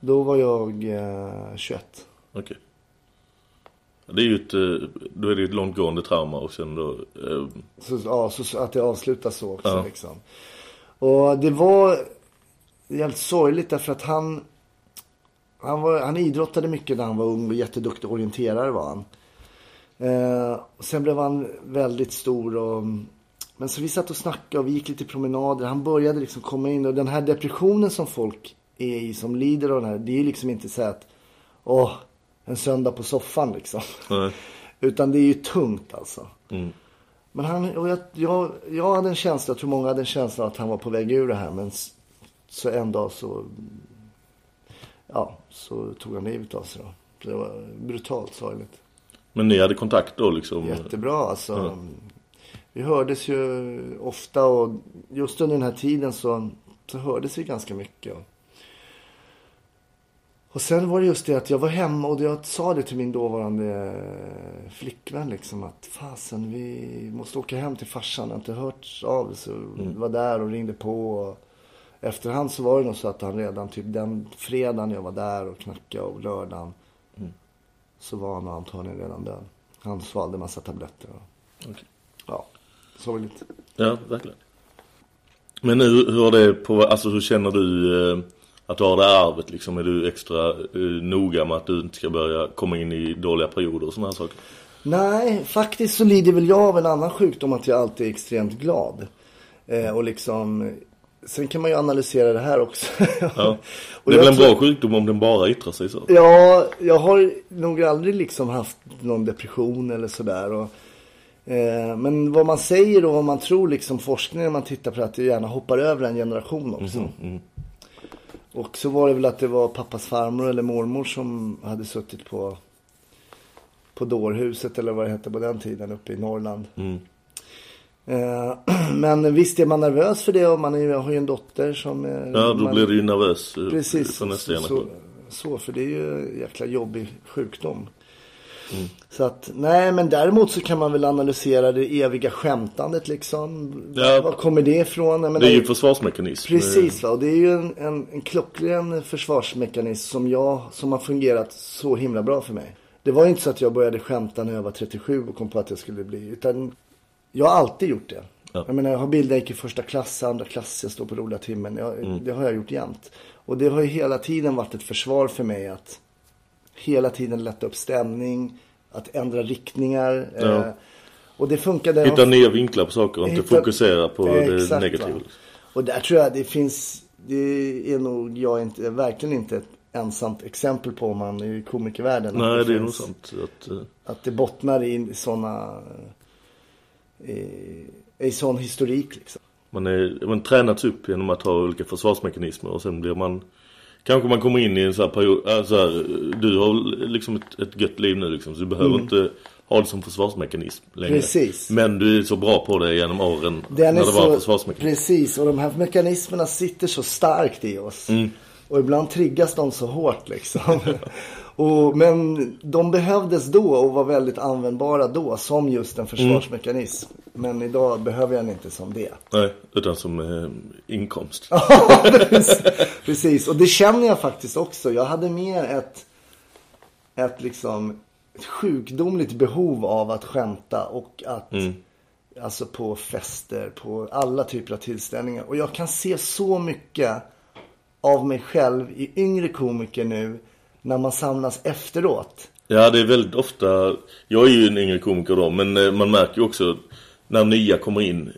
Då var jag eh, 21. Okej. Det är ju ett, eh, då är det ett långtgående trauma och sen då... Eh, Så, ja, så, att det avslutas så också Ja. liksom. Och det var jävligt sorgligt därför att han han, var, han idrottade mycket när han var ung och jätteduktig orienterare var han. Eh, sen blev han väldigt stor och men så vi satt och snackade och vi gick lite promenader. Han började liksom komma in och den här depressionen som folk är i som lider av den här. Det är ju liksom inte så att åh, en söndag på soffan liksom. nej. Utan det är ju tungt alltså. Mm. Men han, och jag, jag, jag hade en känsla, jag tror många hade en känsla att han var på väg ur det här. Men så en dag så, ja, så tog han livet av sig då. Det var brutalt sorgligt. Men ni hade kontakt då liksom? Jättebra alltså. Ja. Vi hördes ju ofta och just under den här tiden så, så hördes vi ganska mycket. Och sen var det just det att jag var hemma och jag sa det till min dåvarande eh, flickvän liksom att fasen vi måste åka hem till farsan. Jag har inte hört av så var där och ringde på. Och efterhand så var det nog så att han redan typ den fredagen jag var där och knackade och lördagen så var han antagligen redan död. Han svalde massa tabletter. Och, Okej. ja, sorgligt. Ja, verkligen. Men nu, hur har det på, alltså hur känner du eh, att du har det arvet liksom? Är du extra eh, noga med att du inte ska börja komma in i dåliga perioder och sådana här saker? Nej, faktiskt så lider väl jag av en annan sjukdom att jag alltid är extremt glad. Eh, och liksom, sen kan man ju analysera det här också. Ja. Det är väl en tror- bra sjukdom om den bara yttrar sig så. Ja, jag har nog aldrig liksom haft någon depression eller sådär. Och, eh, men vad man säger och vad man tror liksom forskningen när man tittar på det, att det gärna hoppar över en generation också. Mhm, Och så var det väl att det var pappas farmor eller mormor som hade suttit på på dårhuset eller vad det hette på den tiden uppe i Norrland. Mm. Eh, men visst är man nervös för det och man är, har ju en dotter som... eh, Ja, då man, blir du ju nervös eh, Precis, för nästa så, generation. så, för det är ju en jäkla jobbig sjukdom. Mm. Så att, nej men däremot så kan man väl analysera det eviga skämtandet liksom. Ja. Var kommer det ifrån? Menar, Det är ju försvarsmekanism. Precis va, och det är ju en, en, en klockren försvarsmekanism som jag, som har fungerat så himla bra för mig. Det var ju inte så att jag började skämta när jag var 37 och kom på att jag skulle bli, utan jag har alltid gjort det. Ja. Jag menar, jag har gick i första klass, andra klass, jag står på roliga timmen. Jag, Mm. Det har jag gjort jämt. Och det har ju hela tiden varit ett försvar för mig att hela tiden lätta upp stämning, att ändra riktningar. Ja. Eh, och det funkade. Hitta nya vinklar på saker och inte Hitta- fokusera på det Exakt, negativa. va. Och där tror jag det finns, det är nog jag inte, verkligen inte ett ensamt exempel på om man är i komikervärlden. Nej, det är nog sant. Att, eh, Att det bottnar i sådana, i, i sån historik liksom. man, är, man tränas upp genom att ha olika försvarsmekanismer och sen blir man Kanske man kommer in i en sån här period, äh, så här, du har liksom ett, ett gött liv nu liksom, så du behöver Mm. inte ha det som försvarsmekanism längre. Precis. Men du är så bra på det genom åren Den när är det var så, försvarsmekanism. precis, och de här mekanismerna sitter så starkt i oss. Mm. Och ibland triggas de så hårt liksom. och, men de behövdes då och var väldigt användbara då som just en försvarsmekanism. Men idag behöver jag den inte som det. Nej, utan som eh, inkomst. Ja, precis. precis. Och det känner jag faktiskt också. Jag hade mer ett, ett liksom ett sjukdomligt behov av att skämta och att Mm. Alltså på fester, på alla typer av tillställningar. Och jag kan se så mycket av mig själv i yngre komiker nu när man samlas efteråt. Ja, det är väldigt ofta, jag är ju en yngre komiker då, men eh, man märker ju också när nya kommer in,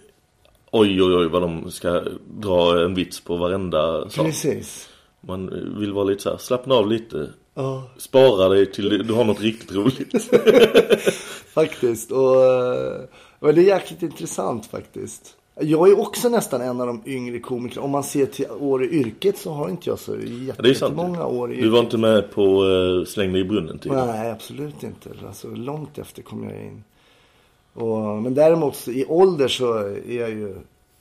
oj oj oj vad de ska dra en vits på varenda sak. Precis. Man vill vara lite så här, slappna av lite. Ja. Spara dig till du- du har något riktigt roligt. Faktiskt. Och, eh, och det är jäkligt intressant faktiskt. Jag är också nästan en av de yngre komikerna. Om man ser till år i yrket så har inte jag så Ja, jättemånga år i Du var inte med på uh, Släng dig i brunnen typ. Nej, absolut inte. Alltså, långt efter kom jag in. Och, men däremot i ålder så är jag ju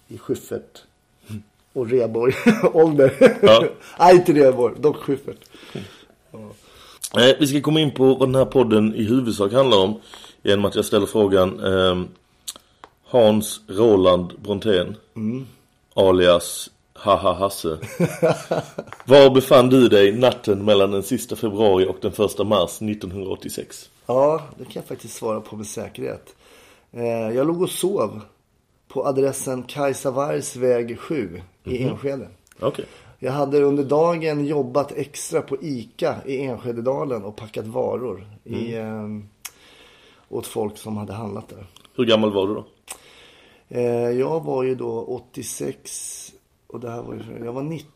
i Schyffert och Reborg. ålder. Ja. Nej, inte Reborg. Dock Schyffert. Eh, vi ska komma in på vad den här podden i huvudsak handlar om. Genom att jag ställer frågan ehm, Hans Roland Brontén Mm. alias Haha Hasse. Var befann du dig natten mellan den sista februari och den första mars 1986? Ja, det kan jag faktiskt svara på med säkerhet. Eh, jag låg och sov på adressen Kajsa Wargs väg 7 i Mhm. Enskede. Okej. Jag hade under dagen jobbat extra på ICA i Enskededalen och packat varor i, eh, åt folk som hade handlat där. Hur gammal var du då? Eh, jag var ju då 86 och det här var ju, jag var 19,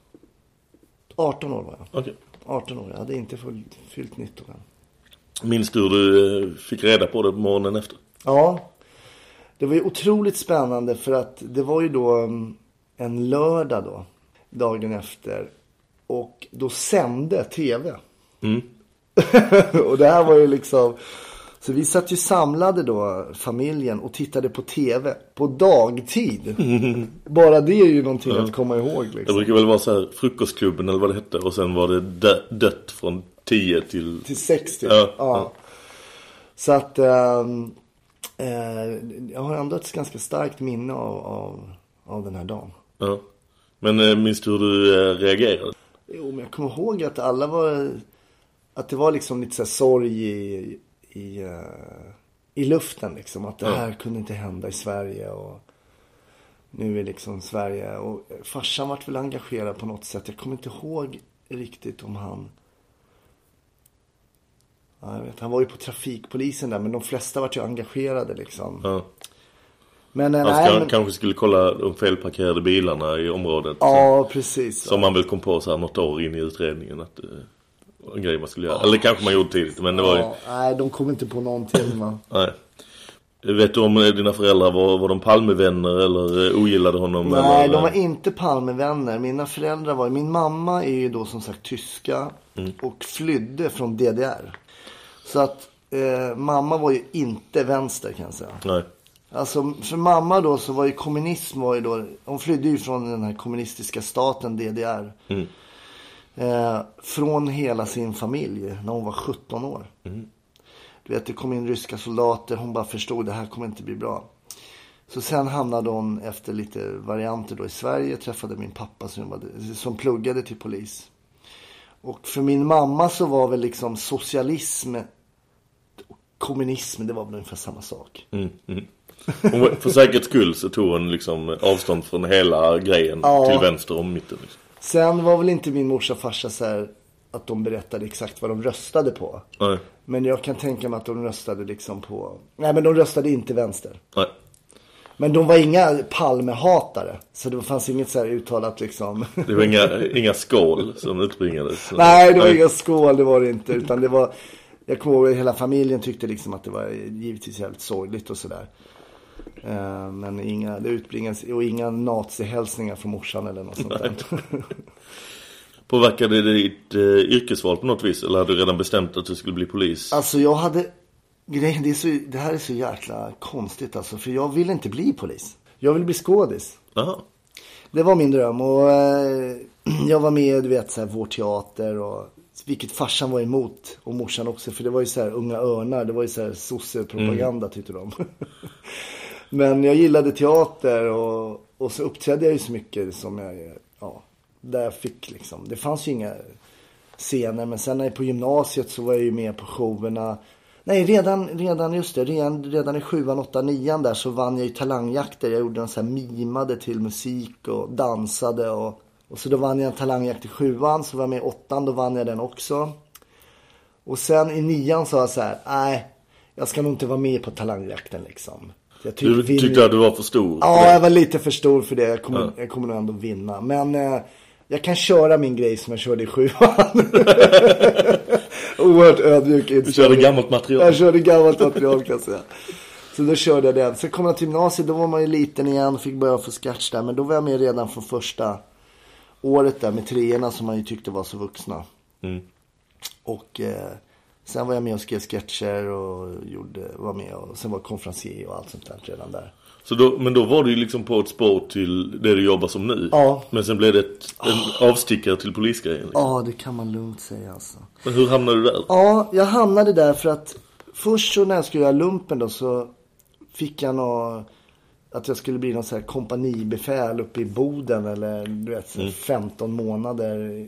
18 år var jag. Okej. 18 år, jag hade inte fyllt, fyllt 19 än. Minns du hur du eh, fick reda på det morgonen efter? Ja, det var ju otroligt spännande för att det var ju då mm, en lördag då, dagen efter. Och då sände tv. Mm. och det här var ju liksom... Så vi satt ju samlade då, familjen, och tittade på tv på dagtid. Bara det är ju någonting Ja. att komma ihåg Det liksom. brukar väl vara så här frukostklubben eller vad det hette och sen var det dö- dött från 10 till... Till 60. Ja, Ja. ja. Så att eh, jag har ändå ett ganska starkt minne av, av, av den här dagen. Ja. Men eh, minns du hur du eh, reagerade? Jo, men jag kommer ihåg att alla var... Att det var liksom lite så sorg i, i, eh, i luften liksom. Att det här kunde inte hända i Sverige och nu är liksom Sverige. Och farsan vart väl engagerad på något sätt. Jag kommer inte ihåg riktigt om han... Ja, jag vet, han var ju på trafikpolisen där men de flesta vart ju engagerade liksom. Ja. Men, eh, Han nej, men, kanske skulle kolla de felparkerade bilarna i området. ja, precis. Som man väl kom på så här något år in i utredningen att en grej man skulle göra. Eller kanske man gjorde tidigt, men det var ju... nej, de kom inte på någonting va. Nej. Vet du om eh, dina föräldrar var, var de Palmevänner eller eh, ogillade honom? Nej, eller, de var inte Palmevänner. Mina föräldrar var, min mamma är ju då som sagt tyska och flydde från DDR. Så att eh, mamma var ju inte vänster kan jag säga. Nej. Alltså för mamma då så var ju kommunism var ju då, hon flydde ju från den här kommunistiska staten DDR. Mm. Eh, från hela sin familj när hon var 17 år. Du vet det kom in ryska soldater, hon bara förstod det här kommer inte bli bra. Så sen hamnade hon efter lite varianter då i Sverige, träffade min pappa som, jobbade, som pluggade till polis. Och för min mamma så var väl liksom socialism och kommunism, det var väl ungefär samma sak. Mm, mm. Hon, var- för säkerhets skull så tog hon liksom avstånd från hela grejen Ja. till vänster om mitten. Liksom. Sen var väl inte min morsa och farsa så här att de berättade exakt vad de röstade på. Nej. Men jag kan tänka mig att de röstade liksom på... Nej men de röstade inte vänster. Nej. Men de var inga Palmehatare. Så det fanns inget så här uttalat liksom... Det var inga, inga skål som utbringades. Nej, det var inga skål, det var det inte. Utan det var... Jag kommer ihåg hela familjen tyckte liksom att det var givetvis jävligt sorgligt och sådär. Eh, Men inga, det utbringades, och inga nazihälsningar från morsan eller något sånt där. Påverkade det ditt eh, yrkesval på något vis? Eller hade du redan bestämt att du skulle bli polis? Alltså jag hade, grejen, det, är så, det här är så jäkla konstigt alltså. För jag ville inte bli polis. Jag ville bli skådis. Jaha. Det var min dröm och eh, jag var med du vet så här vår teater och vilket farsan var emot och morsan också för det var ju så här unga örnar, det var ju så här sossepropaganda tyckte de. Men jag gillade teater och, och så uppträdde jag ju så mycket som jag, ja, där jag fick liksom. Det fanns ju inga scener men sen när jag på gymnasiet så var jag ju med på showerna. Nej, redan, redan just det, redan, redan i sjuan, åttan, nian där så vann jag ju talangjakter. Jag gjorde en sån här mimade till musik och dansade och, och så då vann jag en talangjakt i sjuan, så var jag med i åttan, då vann jag den också. Och sen i nian sa jag så här, nej, jag ska nog inte vara med på talangjakten liksom. Jag tyck- Du tyckte att du var för stor? för Ja, det? jag var lite för stor för det. Jag kommer, Ja. jag kommer nog ändå vinna. Men eh, jag kan köra min grej som jag körde i sjuan. Oerhört ödmjuk Du körde gammalt material? Jag körde gammalt material kan jag säga. Så då körde jag den. Sen kom jag till gymnasiet, då var man ju liten igen och fick börja få sketch där. Men då var jag med redan från första året där med treorna som man ju tyckte var så vuxna. Mm. Och eh, sen var jag med och skrev sketcher och gjorde, var med och sen var konferencier och allt sånt där redan där. Så då, men då var du liksom på ett spår till det du jobbar som nu? Ja. Men sen blev det ett, en avstickare till polisgrejen? Liksom. Ja, det kan man lugnt säga alltså. Men hur hamnade du där? Ja, jag hamnade där för att först så när jag skulle göra lumpen då så fick jag nå att jag skulle bli någon så här kompanibefäl uppe i Boden eller du vet här 15 månader.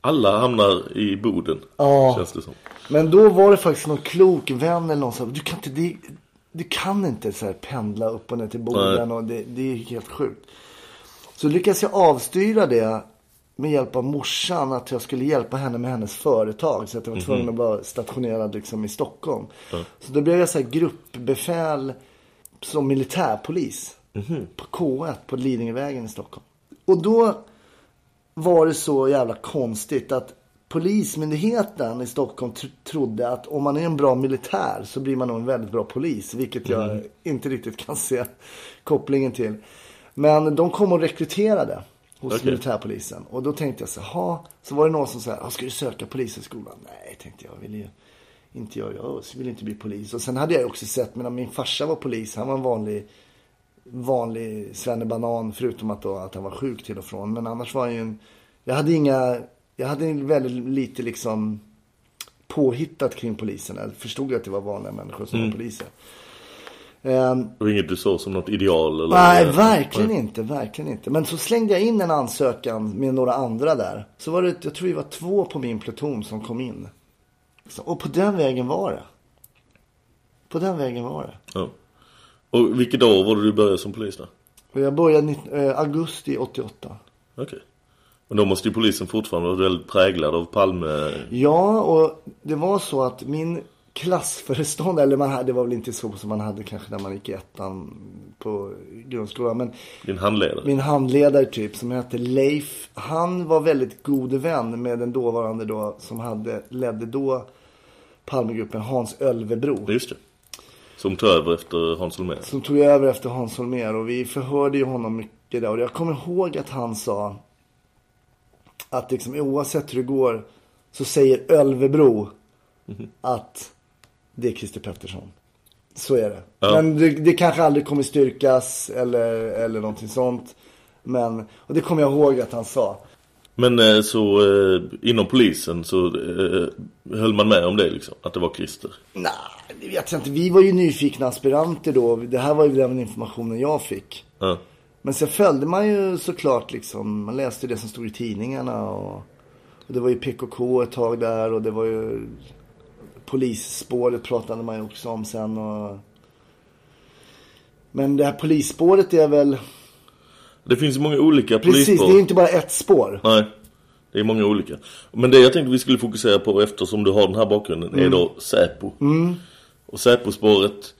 Alla hamnar i Boden, Ja. känns det som. Men då var det faktiskt någon klok vän eller någon som du kan inte, det, du kan inte så här pendla upp och ner till Boden Nej. och det, det är helt sjukt. Så lyckades jag avstyra det med hjälp av morsan att jag skulle hjälpa henne med hennes företag. Så att jag var tvungen att vara stationerad liksom i Stockholm. Så då blev jag så här gruppbefäl som militärpolis. På K1 på Lidingövägen i Stockholm. Och då var det så jävla konstigt att Polismyndigheten i Stockholm tr- trodde att om man är en bra militär så blir man nog en väldigt bra polis. Vilket jag inte riktigt kan se kopplingen till. Men de kom och rekryterade hos Okej. militärpolisen. Och då tänkte jag så här, så var det någon som sa, "Ah, ska du söka polishögskolan? Nej, tänkte jag, vill ju inte jag, jag vill inte bli polis. Och sen hade jag också sett, men min farsa var polis, han var en vanlig vanlig svennebanan förutom att, då, att han var sjuk till och från. Men annars var han ju en, jag hade inga, jag hade väldigt lite liksom påhittat kring polisen. Jag förstod att det var vanliga människor som var poliser. Ehm, Det var inget du såg som något ideal? Eller, Nej, eller- verkligen inte. Verkligen inte. Men så slängde jag in en ansökan med några andra där. Så var det, jag tror det var två på min pluton som kom in. Så, och på den vägen var det. På den vägen var det. Ja. Och vilket år var det du började som polis då? Och jag började eh, augusti 88. Okej. Men då måste ju polisen fortfarande vara väldigt präglad av Palme. Ja, och det var så att min klassföreståndare, eller man hade, det var väl inte så som man hade kanske när man gick i ettan på grundskolan. Men Din handledare. min handledare typ som hette Leif. Han var väldigt god vän med den dåvarande då som hade, ledde då Palmegruppen Hans Ölvebro. Just det. Som tar över efter Hans Holmér. Som tog över efter Hans Holmér och vi förhörde ju honom mycket där. Och jag kommer ihåg att han sa att liksom oavsett hur det går så säger Ölvebro att det är Christer Pettersson. Så är det. Ja. Men det, det kanske aldrig kommer styrkas eller, eller någonting sånt. Men, och det kommer jag ihåg att han sa. Men eh, så eh, inom polisen så eh, höll man med om det liksom. Att det var Christer. Nej, det vet jag inte. Vi var ju nyfikna aspiranter då. Det här var ju den informationen jag fick. Ja. Men sen följde man ju såklart liksom. Man läste det som stod i tidningarna. Och, och det var ju PKK ett tag där. Och det var ju polisspåret pratade man ju också om sen. Och... Men det här polisspåret är väl... Det finns många olika Precis, polisspår. det är inte bara ett spår. Nej, det är många olika. Men det jag tänkte vi skulle fokusera på eftersom du har den här bakgrunden är Mm. då Säpo. Mm. Och Säpo-spåret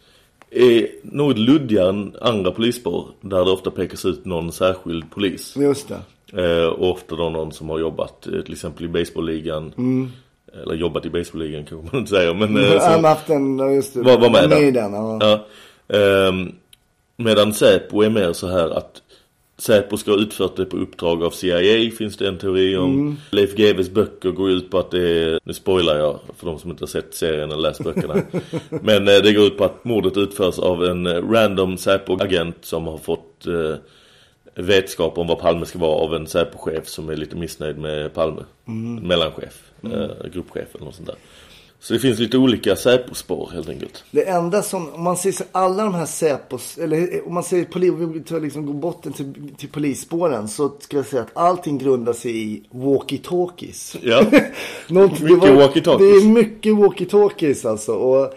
är något luddigare än andra polisspår där det ofta pekas ut någon särskild polis. Just det. Eh, och ofta då någon som har jobbat eh, till exempel i baseballligan. Mm. Eller jobbat i baseballligan kanske man inte säger. Men eh, som ja, just det. var, var med, där. den. Ja. Ja. Ehm, medan Säpo är mer så här att Säpo ska ha utfört det på uppdrag av CIA finns det en teori om. Mm. Leif GWs böcker går ut på att det är, nu spoilar jag för de som inte har sett serien eller läst böckerna. Men eh, det går ut på att mordet utförs av en eh, random Säpo-agent som har fått eh, vetskap om vad Palme ska vara av en Säpo-chef som är lite missnöjd med Palme. Mm. En mellanchef, Mm. eh, gruppchef eller något sånt där. Så det finns lite olika Säpo-spår helt enkelt. Det enda som, om man ser alla de här Säpos, eller om man säger poli, om vi tar liksom går botten till, till polisspåren så ska jag säga att allting grundar sig i walkie-talkies. Ja. Något- Mycket walkie-talkies. Det är mycket walkie-talkies alltså. Och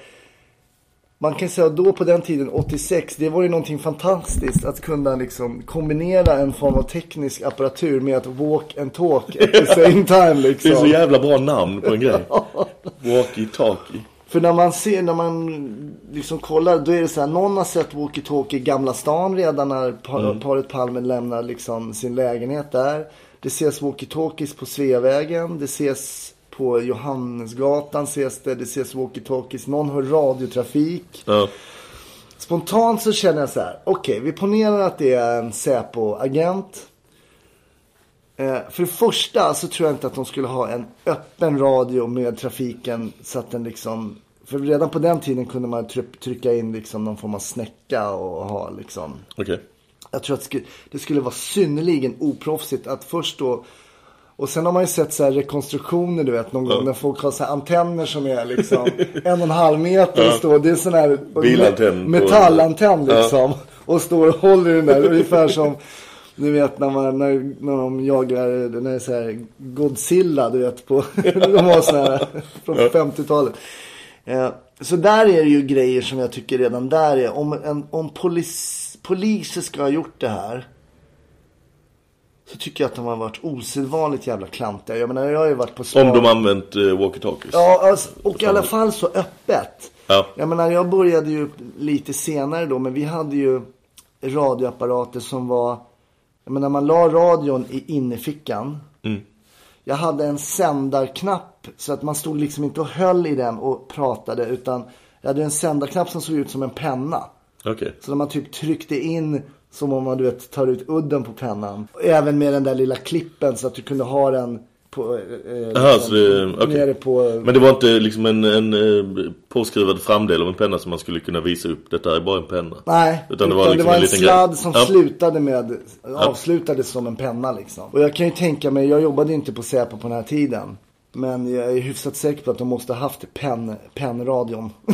man kan säga då på den tiden, 86, det var ju någonting fantastiskt att kunna liksom kombinera en form av teknisk apparatur med att walk and talk at the same time liksom. Det är så jävla bra namn på en grej. Walkie-talkie. För när man ser, när man liksom kollar, då är det så här, någon har sett walkie-talkie i Gamla stan redan när par, Mm. paret Palme lämnar liksom sin lägenhet där. Det ses walkie-talkies på Sveavägen, det ses på Johannesgatan ses det, det ses walkie-talkies, någon hör radiotrafik. Ja. Spontant så känner jag så här, okej, vi ponerar att det är en Säpo-agent. Eh, för det första så tror jag inte att de skulle ha en öppen radio med trafiken så att den liksom... För redan på den tiden kunde man tryck, trycka in liksom någon form av snäcka och ha liksom... Okej. Jag tror att det skulle, det skulle vara synnerligen oproffsigt att först då... Och sen har man ju sett så här rekonstruktioner du vet någon gång när folk har så här antenner som är liksom en och en halv meter och står. Det är sån här metallantenn liksom. Och står och håller den där ungefär som du vet när, man, när, när de jagar, när det är så här Godzilla du vet på, de har såna här från Ja. 50-talet. Eh, så där är det ju grejer som jag tycker redan där är, om, en, om polis, poliser ska ha gjort det här. Så tycker jag att de har varit osedvanligt jävla klantiga. Jag menar jag har ju varit på spa- Om de använt eh, walkie-talkies. Ja, alltså, och i alla fall så öppet. Ja. Jag menar, jag började ju lite senare då, men vi hade ju radioapparater som var... Jag menar, man la radion i innerfickan. Mm. Jag hade en sändarknapp så att man stod liksom inte och höll i den och pratade utan jag hade en sändarknapp som såg ut som en penna. Okej. Så när man typ tryckte in som om man du vet tar ut udden på pennan. Även med den där lilla klippen så att du kunde ha den på, eh, eh, Jaha, liksom, det, nere på... Men det var inte liksom en, en eh, påskruvad framdel av en penna som man skulle kunna visa upp. Detta är bara en penna. Nej, Utan det var liksom en, en liten sladd grej. som Ja. slutade med, avslutades som en penna liksom. Och jag kan ju tänka mig, jag jobbade inte på Säpo på den här tiden. Men jag är hyfsat säker på att de måste ha haft pen, pennradion.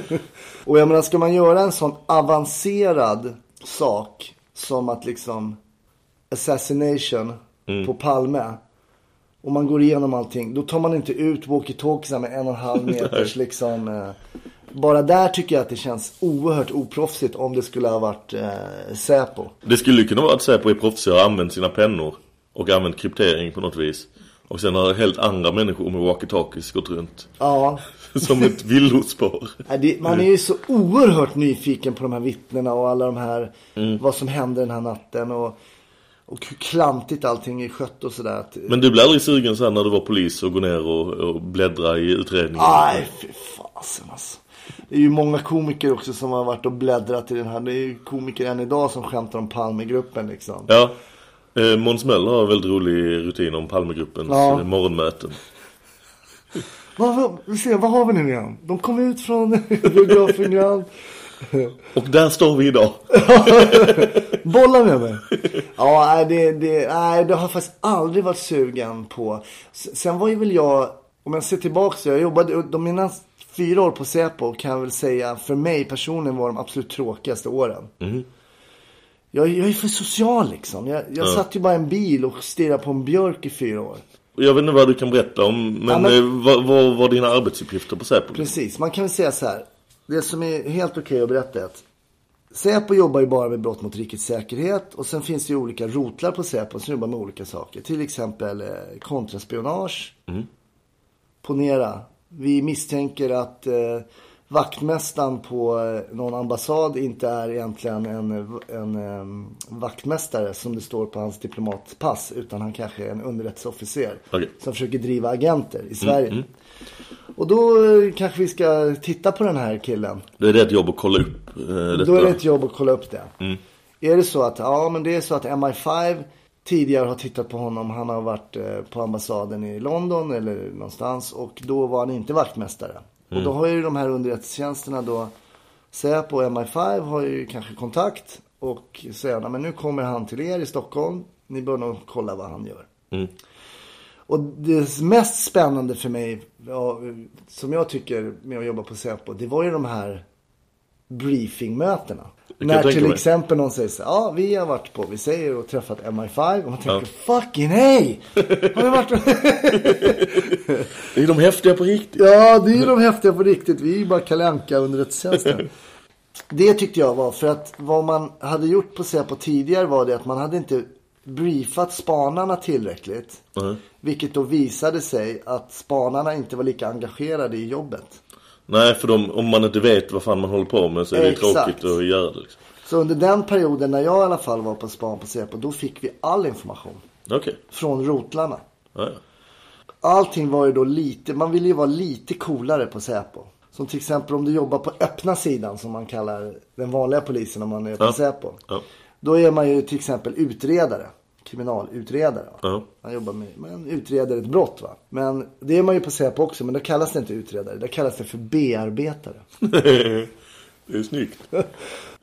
och jag menar, ska man göra en sån avancerad sak som att liksom assassination Mm. på Palme. Och man går igenom allting. Då tar man inte ut walkie-talkiesarna med en och en halv meters liksom. Eh, bara där tycker jag att det känns oerhört oproffsigt om det skulle ha varit eh, Säpo. Det skulle kunna vara att Säpo är proffsiga och har använt sina pennor. Och använt kryptering på något vis. Och sen har helt andra människor med walkie-talkies gått runt. Ja. Som ett villospår. Man är ju så oerhört nyfiken på de här vittnena och alla de här, Mm. vad som hände den här natten och, och hur klantigt allting är skött och sådär. Men du blev aldrig sugen sen när du var polis och gå ner och, och bläddra i utredningen? Nej, fy fasen alltså. Det är ju många komiker också som har varit och bläddrat i den här. Det är ju komiker än idag som skämtar om Palmegruppen liksom. Ja. Eh, Måns Möller har väldigt rolig rutin om Palmegruppens Ja. morgonmöten. Vad, ser, vad har vi nu igen? De kom ut från biografen Grand. Och där står vi idag. Bolla med mig. Ja, det, det, nej, det har faktiskt aldrig varit sugen på. Sen var ju väl jag, om jag ser tillbaka, så jag jobbade, de mina fyra år på Säpo kan jag väl säga, för mig personligen var de absolut tråkigaste åren. Jag, jag är för social liksom. Jag, jag Ja. satt ju bara i en bil och stirrade på en björk i fyra år. Jag vet inte vad du kan berätta om, men, Ja, men- eh, vad, var dina arbetsuppgifter på Säpo? Precis, man kan väl säga så här. Det som är helt okej att berätta är att Säpo jobbar ju bara med brott mot rikets säkerhet och sen finns det ju olika rotlar på Säpo som jobbar med olika saker. Till exempel eh, kontraspionage. Ponera, vi misstänker att eh, vaktmästaren på eh, någon ambassad inte är egentligen en, en vaktmästare som det står på hans diplomatpass utan han kanske är en underrättelseofficer Okej. som försöker driva agenter i Sverige. mm. Och då eh, kanske vi ska titta på den här killen. Då är det ett jobb att kolla upp eh, detta. Då är det ett jobb att kolla upp det. Mm. Är det så att, ja men det är så att MI5 tidigare har tittat på honom. Han har varit på ambassaden i London eller någonstans och då var han inte vaktmästare. Mm. Och då har ju de här underrättelsetjänsterna då, Säpo och MI5 har ju kanske kontakt och säger, "Nej, men nu kommer han till er i Stockholm. Ni bör nog kolla vad han gör. Mm. Och det mest spännande för mig, ja, som jag tycker med att jobba på Säpo, det var ju de här briefingmötena. När till mig. exempel någon säger så ja vi har varit på, vi säger och träffat MI5 och man tänker, fucking hej! Har vi varit Det är de häftiga på riktigt. Ja, det är de häftiga på riktigt. Vi är ju bara Kalle Anka underrättelsetjänsten. Det tyckte jag var för att vad man hade gjort på Säpo tidigare var det att man hade inte briefat spanarna tillräckligt. Mm. Vilket då visade sig att spanarna inte var lika engagerade i jobbet. Nej, för de, om man inte vet vad fan man håller på med så är det Exakt. tråkigt att göra det. Liksom. Så under den perioden när jag i alla fall var på span på Säpo, då fick vi all information. Okej. Från rotlarna. Ja, ja. Allting var ju då lite, man ville ju vara lite coolare på Säpo. Som till exempel om du jobbar på öppna sidan som man kallar den vanliga polisen om man är på Ja. Säpo. Ja. Då är man ju till exempel utredare. Kriminalutredare. va? Ja. Man jobbar med, man utreder ett brott va. Men det är man ju på Säpo också. Men då kallas det inte utredare. Det kallas det för bearbetare. det är snyggt.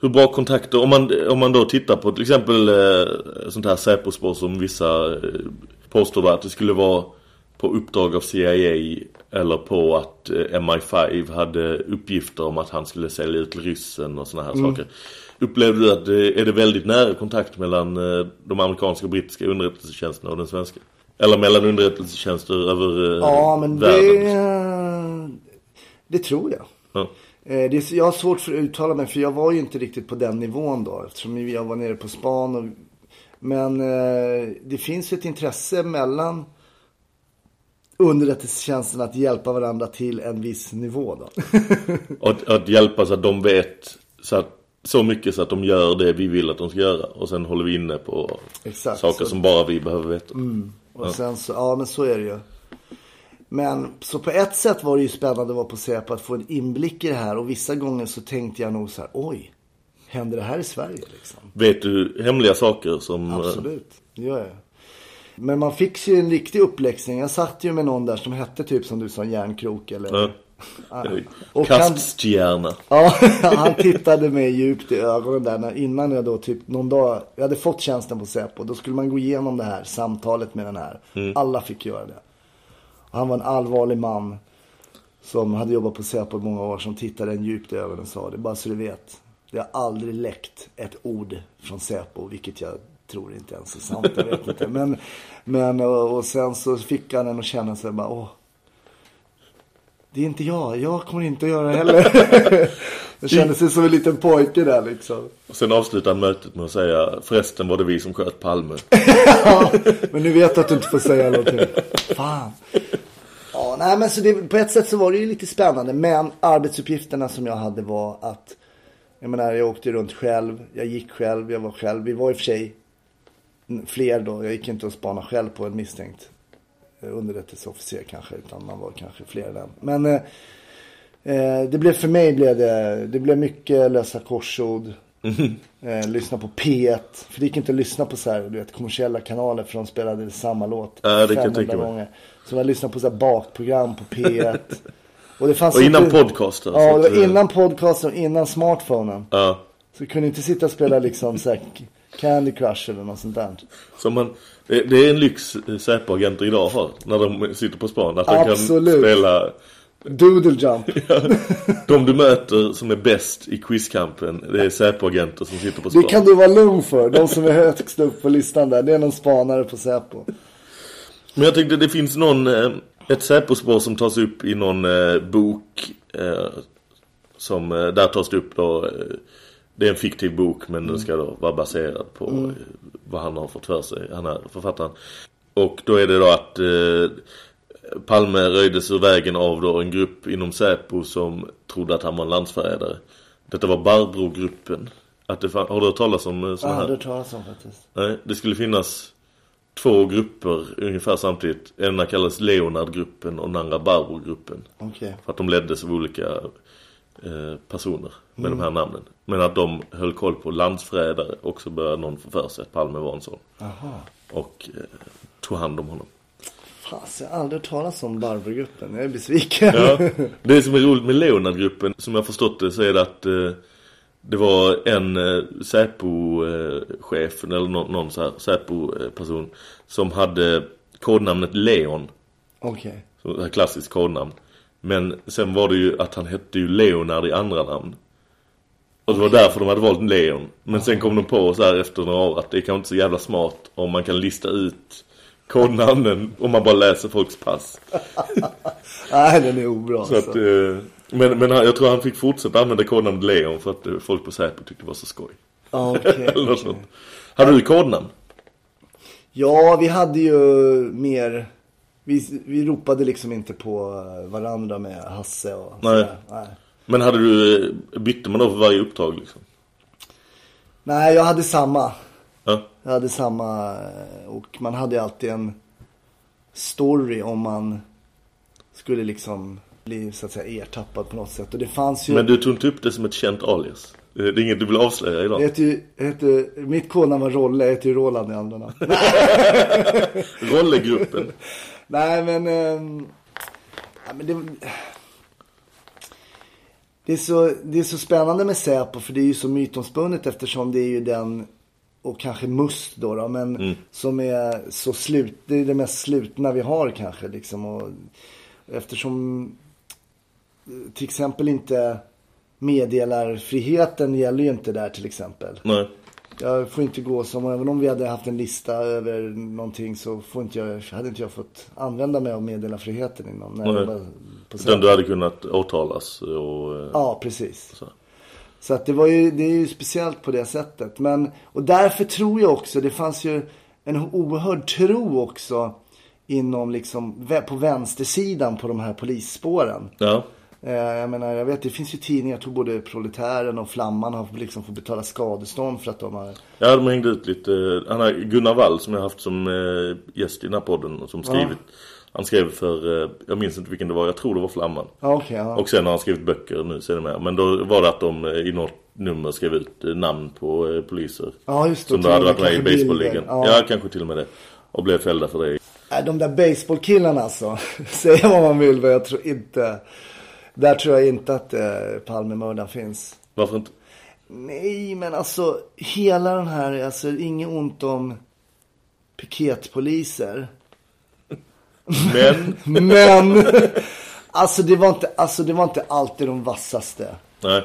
Hur bra kontakter, om man, om man då tittar på till exempel eh, sånt här Säpo-spår som vissa eh, påstår att det skulle vara på uppdrag av CIA eller på att eh, MI5 hade uppgifter om att han skulle sälja ut till ryssen och såna här Mm. saker. Upplevde du att det, är det väldigt nära kontakt mellan eh, de amerikanska och brittiska underrättelsetjänsterna och den svenska? Eller mellan underrättelsetjänster över eh, Ja men världen? det, det tror jag. Ja. Eh, Det är, jag har svårt för att uttala mig för jag var ju inte riktigt på den nivån då eftersom jag var nere på span. Och, men eh, det finns ju ett intresse mellan underrättelsetjänsterna att hjälpa varandra till en viss nivå då. Att, att hjälpa så att de vet så, att, så mycket så att de gör det vi vill att de ska göra. Och sen håller vi inne på Exakt, saker så- som bara vi behöver veta. Mm. Och Ja. sen så, ja men så är det ju. Men så på ett sätt var det ju spännande att vara på Säpo att få en inblick i det här. Och vissa gånger så tänkte jag nog så här, oj, händer det här i Sverige liksom? Vet du hemliga saker som... eh, Absolut, det gör jag. Men man fick ju en riktig uppläxning. Jag satt ju med någon där som hette typ som du sa järnkrok eller... Ja. Och han, Kaststjärna. ja, han tittade mig djupt i ögonen där när, innan jag då typ någon dag, jag hade fått tjänsten på Säpo. Då skulle man gå igenom det här samtalet med den här. Mm. Alla fick göra det. Och han var en allvarlig man som hade jobbat på Säpo i många år som tittade en djupt i ögonen och sa det. Bara så du vet. Det har aldrig läckt ett ord från Säpo, vilket jag tror inte ens är sant. Jag vet inte. Men, men och, och sen så fick han en att känna sig bara, åh. Det är inte jag. Jag kommer inte att göra det heller. Jag kände sig som en liten pojke där liksom. Och sen avslutar mötet med att säga förresten var det vi som sköt Palme. Ja, men nu vet du att du inte får säga någonting. Fan. Ja, nej men så det, på ett sätt så var det ju lite spännande. Men arbetsuppgifterna som jag hade var att, jag menar jag åkte runt själv, jag gick själv, jag var själv. Vi var i och för sig fler då, jag gick inte och spana själv på en misstänkt underrättelseofficer kanske, utan man var kanske fler än en. Men eh, eh, det blev för mig blev det, det blev mycket lösa korsord. Eh, lyssna på P1. För det gick inte att lyssna på så här, du vet, kommersiella kanaler för de spelade samma låt Ja, det kan jag 500 tänka mig. gånger. Så jag lyssnade på så här bakprogram på P1. Och, det fanns Och innan inte- så Ja, det att, var eh, innan podcasten och innan smartphonen. Ja. Så kunde inte sitta och spela liksom så här Candy Crush eller något sånt där. Så man, det, det är en lyx eh, Säpo-agenter idag har. När de sitter på span. Att de Absolut. kan spela Doodle Jump. de du möter som är bäst i quizkampen. Det är Säpo-agenter som sitter på span. Det kan du vara lugn för. De som är högst upp på listan där. Det är någon spanare på Säpo. Men jag tänkte det finns någon eh, ett Säpo-spår som tas upp i någon eh, bok som där tas det upp då det är en fiktiv bok men den ska då vara baserad på Mm. vad han har fått för sig, han är författaren. Och då är det då att eh, Palme röjdes ur vägen av då en grupp inom Säpo som trodde att han var en landsförrädare. Detta var Barbro-gruppen. Att det har du hört talas om eh, sådana här? aldrig hört talas om faktiskt. Nej, det skulle finnas två grupper ungefär samtidigt. Ena kallas Leonard-gruppen och den andra Barbro-gruppen. Okej. För att de leddes av olika personer med Mm. de här namnen. Men att de höll koll på landsförrädare och så började någon få för sig att Palme var en sån. Jaha. Och eh, tog hand om honom. Fast jag har aldrig talas om Barbro-gruppen. Jag är besviken. Ja, det som är roligt med Leonard-gruppen, som jag förstått det, så är det att eh, det var en eh, Säpo-chef, eller någon, någon så här Säpo-person, som hade kodnamnet Leon. Okej. Så här klassiskt kodnamn. Men sen var det ju att han hette ju Leonard i andra namn. Och det var därför de hade valt Leon. Men sen kom de på så här efter några år att det är kanske inte så jävla smart om man kan lista ut kodnamnen om man bara läser folks pass. Nej, den är obra. Så att, alltså. eh, men men jag tror han fick fortsätta använda kodnamnet Leon för att eh, folk på Säpo tyckte det var så skoj. Okej, Eller något sånt. Hade du kodnamn? Ja, vi hade ju mer... Vi, vi ropade liksom inte på varandra med Hasse och Nej. sådär. Nej. Men hade du, bytte man då för varje uppdrag liksom? Nej, jag hade samma. Ja. Jag hade samma och man hade alltid en story om man skulle liksom bli så att säga ertappad på något sätt. Och det fanns ju... Men du tog inte upp det som ett känt alias? Det är inget du vill avslöja idag? Jag heter, ju- jag heter, mitt kodnamn var Rolle, jag heter ju Roland i andra namn. Rollegruppen. Nej men, ja, men det, det, är så, det är så spännande med Säpo för det är ju så mytomspunnet eftersom det är ju den och kanske Must då, då men Mm. som är så slut, det är det mest slutna vi har kanske liksom och eftersom eh, till exempel inte meddelarfriheten gäller ju inte där till exempel. Nej. Jag får inte gå som, även om vi hade haft en lista över någonting så får inte jag, hade inte jag fått använda mig av meddelarfriheten inom. När Nej. på Den du hade kunnat åtalas och... eh, Ja, precis. Så. Så att det var ju, det är ju speciellt på det sättet. Men, och därför tror jag också, det fanns ju en oerhörd tro också inom liksom, på vänstersidan på de här polisspåren. Ja. Eh, Jag menar, jag vet det finns ju tidningar, jag tror både Proletären och Flamman har liksom fått betala skadestånd för att de har Ja, de hängde ut lite. Han har Gunnar Wall som jag har haft som eh, gäst i den här podden och som skrivit. Han skrev för, eh, jag minns inte vilken det var, jag tror det var Flamman. Ja, okej, ja. Och sen har han skrivit böcker nu ser det med. Men då var det att de eh, i något nummer skrev ut eh, namn på eh, poliser. Ja, just det. Som då hade varit med i baseballligan. Ja. Ja. kanske till och med det. Och blev fällda för det. De där baseballkillarna alltså. Säga vad man vill, men jag tror inte... Där tror jag inte att eh, Palmemördaren finns. Varför inte? Nej, men alltså hela den här, alltså inget ont om piketpoliser. Men? men, alltså det var inte, alltså det var inte alltid de vassaste Nej.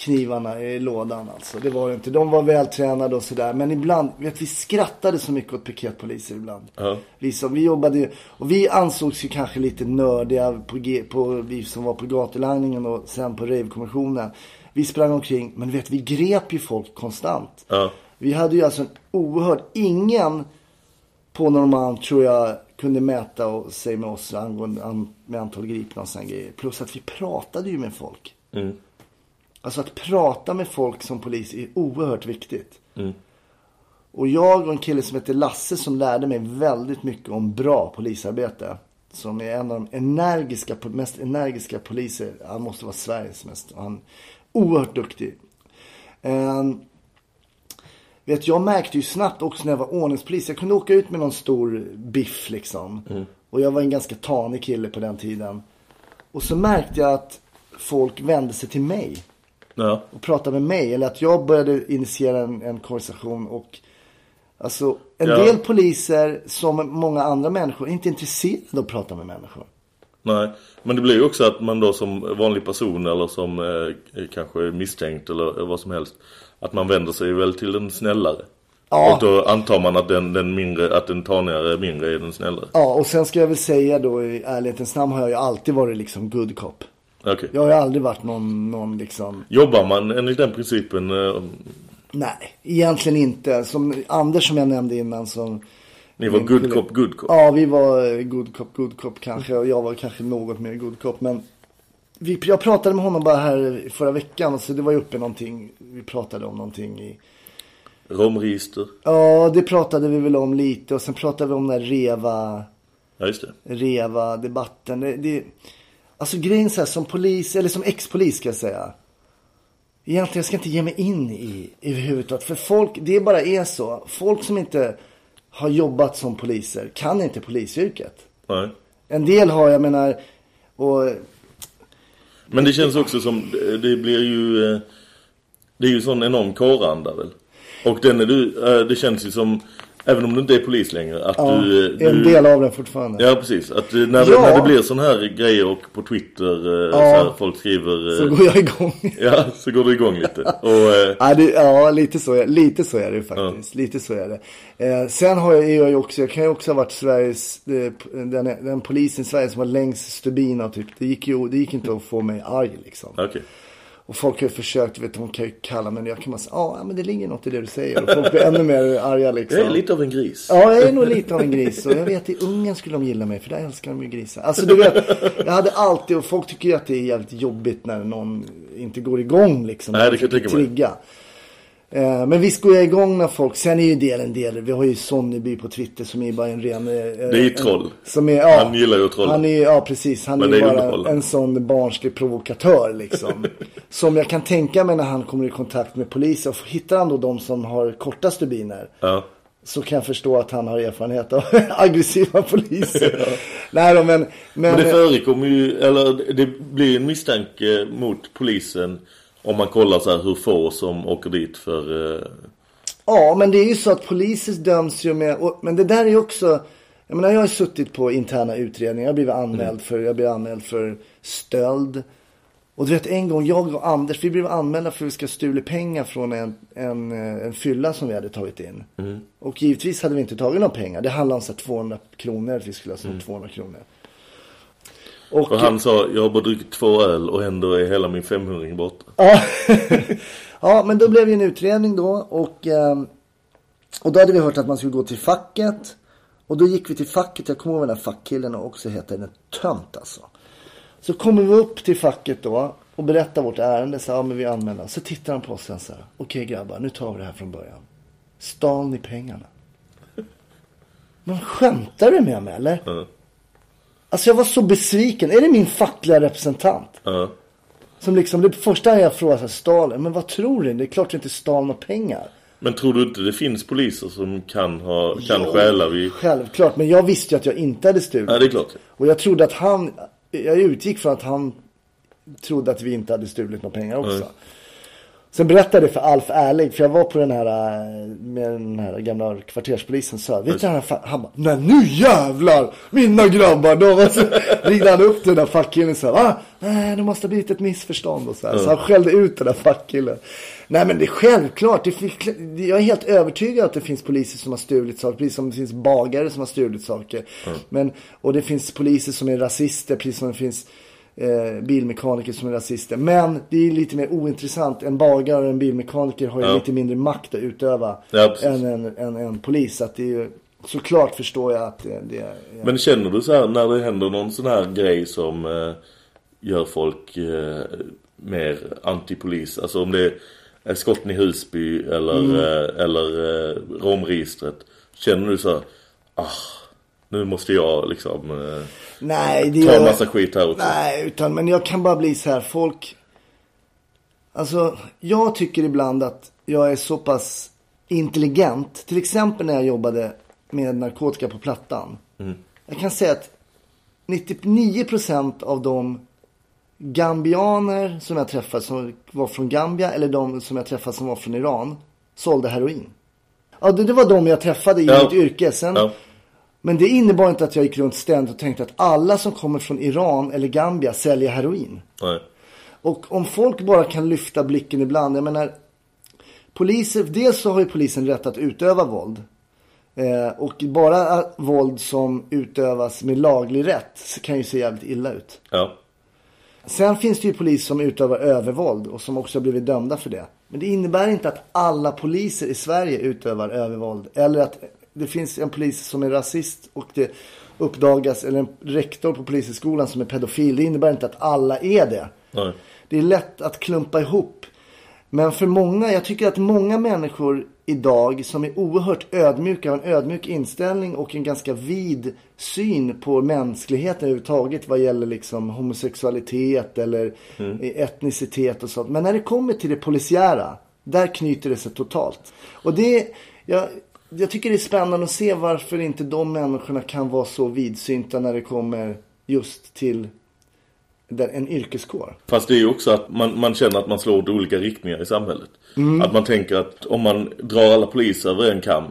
Knivarna i lådan alltså. Det var det inte. De var vältränade och sådär. Men ibland, vet vi skrattade så mycket åt piketpoliser ibland. Ja. Vi som, vi jobbade ju, och vi ansågs ju kanske lite nördiga på, på vi som var på gatulangningen och sen på rave-kommissionen. Vi sprang omkring, men vet vi grep ju folk konstant. Ja. Vi hade ju alltså en oerhörd, ingen på Norrmalm tror jag kunde mäta och sig med oss angående an, med antal gripna och sådana grejer. Plus att vi pratade ju med folk. Mm. Alltså att prata med folk som polis är oerhört viktigt. Mm. Och jag och en kille som heter Lasse som lärde mig väldigt mycket om bra polisarbete. Som är en av de energiska, mest energiska poliser. Han måste vara Sveriges mest. Han är oerhört duktig. Um, vet, jag märkte ju snabbt också när jag var ordningspolis. Jag kunde åka ut med någon stor biff liksom. Mm. Och jag var en ganska tanig kille på den tiden. Och så märkte jag att folk vände sig till mig Ja. och pratade med mig. Eller att jag började initiera en, en konversation. Och alltså en Ja. del poliser som många andra människor är inte intresserade av att prata med människor. Nej, men det blir ju också att man då som vanlig person eller som eh, kanske misstänkt eller vad som helst att man vänder sig väl till den snällare. Ja. Och då antar man att den, den mindre, att den tanigare mindre är den snällare. Ja, och sen ska jag väl säga då i ärlighetens namn har jag ju alltid varit liksom good cop. Okej. Jag har aldrig varit någon, någon liksom, Jobbar man enligt den principen? Eh, nej, egentligen inte. Som Anders som jag nämnde innan som ni var good kille- cop, good cop? Ja, vi var eh, good cop, good cop kanske. Och jag var kanske något mer good cop. Men vi, jag pratade med honom bara här förra veckan. Så det var ju uppe någonting. Vi pratade om någonting i... Romregister? Ja, det pratade vi väl om lite. Och sen pratade vi om den här Reva... Ja, just det. Reva-debatten. Det, det, alltså grejen så här, som polis, eller som ex-polis ska jag säga. Egentligen jag ska inte ge mig in i, i överhuvudtaget. För folk, det bara är så. Folk som inte har jobbat som poliser kan inte polisyrket. Nej. En del har, jag menar, och Men det känns också som, det blir ju, eh, det är ju sån enorm kåranda väl? Och den är du, eh, det känns ju som, även om du inte är polis längre, att ja, du, är en du del av den fortfarande. Ja precis, att när det, Ja. när det blir sån här grejer och på Twitter eh, så här, folk skriver Så eh, går jag igång. Ja, så går det igång lite och, eh, Ja, det, ja lite, så, är- lite så är det faktiskt. Lite så är det. Eh, sen har jag, jag också, jag kan ju också ha varit Sveriges, den, den polisen i Sverige som var längst stubin och typ. Det gick ju det gick inte att få mig arg liksom. Okej. Och folk har försökt, vet de kan ju kalla mig, jag kan bara säga, ja men det ligger något i det du säger. Och folk blir ännu mer arga liksom. Jag är lite av en gris Ja, jag är nog lite av en gris. Och jag vet i Ungern skulle de gilla mig, för där älskar de ju grisar. Alltså du vet, jag hade alltid, och folk tycker ju att det är jävligt jobbigt när någon inte går igång liksom. Nej, det kan jag tänka mig. Eh, Men visst går jag igång när folk, sen är ju det en del, vi har ju Sonneby på Twitter som är bara en ren... eh, Det är ju troll. Som är, ja, Han gillar ju att trolla. Han är, ja precis, han Men är ju bara en sån barnslig provokatör liksom. som jag kan tänka mig när han kommer i kontakt med polisen. Och hittar han då de som har korta stubiner. Ja. Så kan jag förstå att han har erfarenhet av aggressiva poliser. Nej då, men... Men, Men det förekommer ju, eller det blir en misstanke mot polisen om man kollar så hur få som åker dit för eh, Ja, men det är ju så att poliser döms ju med... Och, men det där är ju också... Jag menar, jag har suttit på interna utredningar. Jag blivit anmäld, för, jag blev anmäld för stöld. Och du vet, en gång, jag och Anders, vi blev anmälda för att vi ska stula pengar från en, en, eh, en fylla som vi hade tagit in. Och givetvis hade vi inte tagit några pengar. Det handlade om så här 200 kronor, vi skulle ha snott 200 kronor. Och han sa, jag har bara druckit två öl och ändå är hela min 500 borta. Ja. ja, men då blev det en utredning då och, ehm, och då hade vi hört att man skulle gå till facket. Och då gick vi till facket, jag kommer ihåg den här fackkillen och också heter den tönt alltså. Så kommer vi upp till facket då och berättar vårt ärende, så ja men vi är anmälda. Så tittar han på oss och säger, okej grabbar, nu tar vi det här från början. Stal ni pengarna? Men skämtar du med mig eller? Ja. Alltså jag var så besviken. Är det min fackliga representant? Ja. Som liksom, det första jag frågade, så här, stal Men vad tror du? Det är klart du inte stal några pengar. Men tror du inte det finns poliser som kan ha, kan Jo, stjäla vid... Självklart, men jag visste ju att jag inte hade stulit. Ja, det är klart. Och jag trodde att han, jag utgick från att han trodde att vi inte hade stulit några pengar också. Nej. Sen berättade jag för Alf Ärlig, för jag var på den här äh, med den här gamla kvarterspolisen så vet du han, han bara, nej nu jävlar, mina grabbar, de var så, ringde han upp den där fackkillen så ah, nej det måste ha blivit ett missförstånd och så här. Så han skällde ut den där fackkillen. Nej men det är självklart, det finns, jag är helt övertygad att det finns poliser som har stulit saker, precis som det finns bagare som har stulit saker. Men, och det finns poliser som är rasister, precis som det finns eh, bilmekaniker som är rasister. Men det är lite mer ointressant. En bagare och en bilmekaniker har ju Ja. lite mindre makt att utöva Ja, än en, en, en polis. Så att det är ju, såklart förstår jag att det, det är... Men känner du så här när det händer någon sån här grej som eh, gör folk eh, mer antipolis? Alltså om det är skotten i Husby eller, Mm. eh, eller eh, romregistret. Känner du så här, ah, nu måste jag liksom eh, Nej, det ta en massa skit här också. Nej, utan, men jag kan bara bli så här, folk... Alltså, jag tycker ibland att jag är så pass intelligent. Till exempel när jag jobbade med narkotika på Plattan. Mm. Jag kan säga att 99% av de gambianer som jag träffade som var från Gambia eller de som jag träffade som var från Iran sålde heroin. Ja, det, det var de jag träffade i Ja. mitt yrke. Sen, Ja. Men det innebar inte att jag gick runt ständigt och tänkte att alla som kommer från Iran eller Gambia säljer heroin. Nej. Och om folk bara kan lyfta blicken ibland. Jag menar, poliser, dels så har ju polisen rätt att utöva våld. Eh, och bara våld som utövas med laglig rätt kan ju se jävligt illa ut. Ja. Sen finns det ju poliser som utövar övervåld och som också har blivit dömda för det. Men det innebär inte att alla poliser i Sverige utövar övervåld. Eller att det finns en polis som är rasist och det uppdagas, eller en rektor på polishögskolan som är pedofil. Det innebär inte att alla är det. Nej. Det är lätt att klumpa ihop. Men för många, jag tycker att många människor idag som är oerhört ödmjuka, har en ödmjuk inställning och en ganska vid syn på mänskligheten överhuvudtaget vad gäller liksom homosexualitet eller etnicitet och sånt. Men när det kommer till det polisiära, där knyter det sig totalt. Och det, jag, jag tycker det är spännande att se varför inte de människorna kan vara så vidsynta när det kommer just till en yrkeskår. Fast det är ju också att man, man känner att man slår åt olika riktningar i samhället. Mm. Att man tänker att om man drar alla poliser över en kam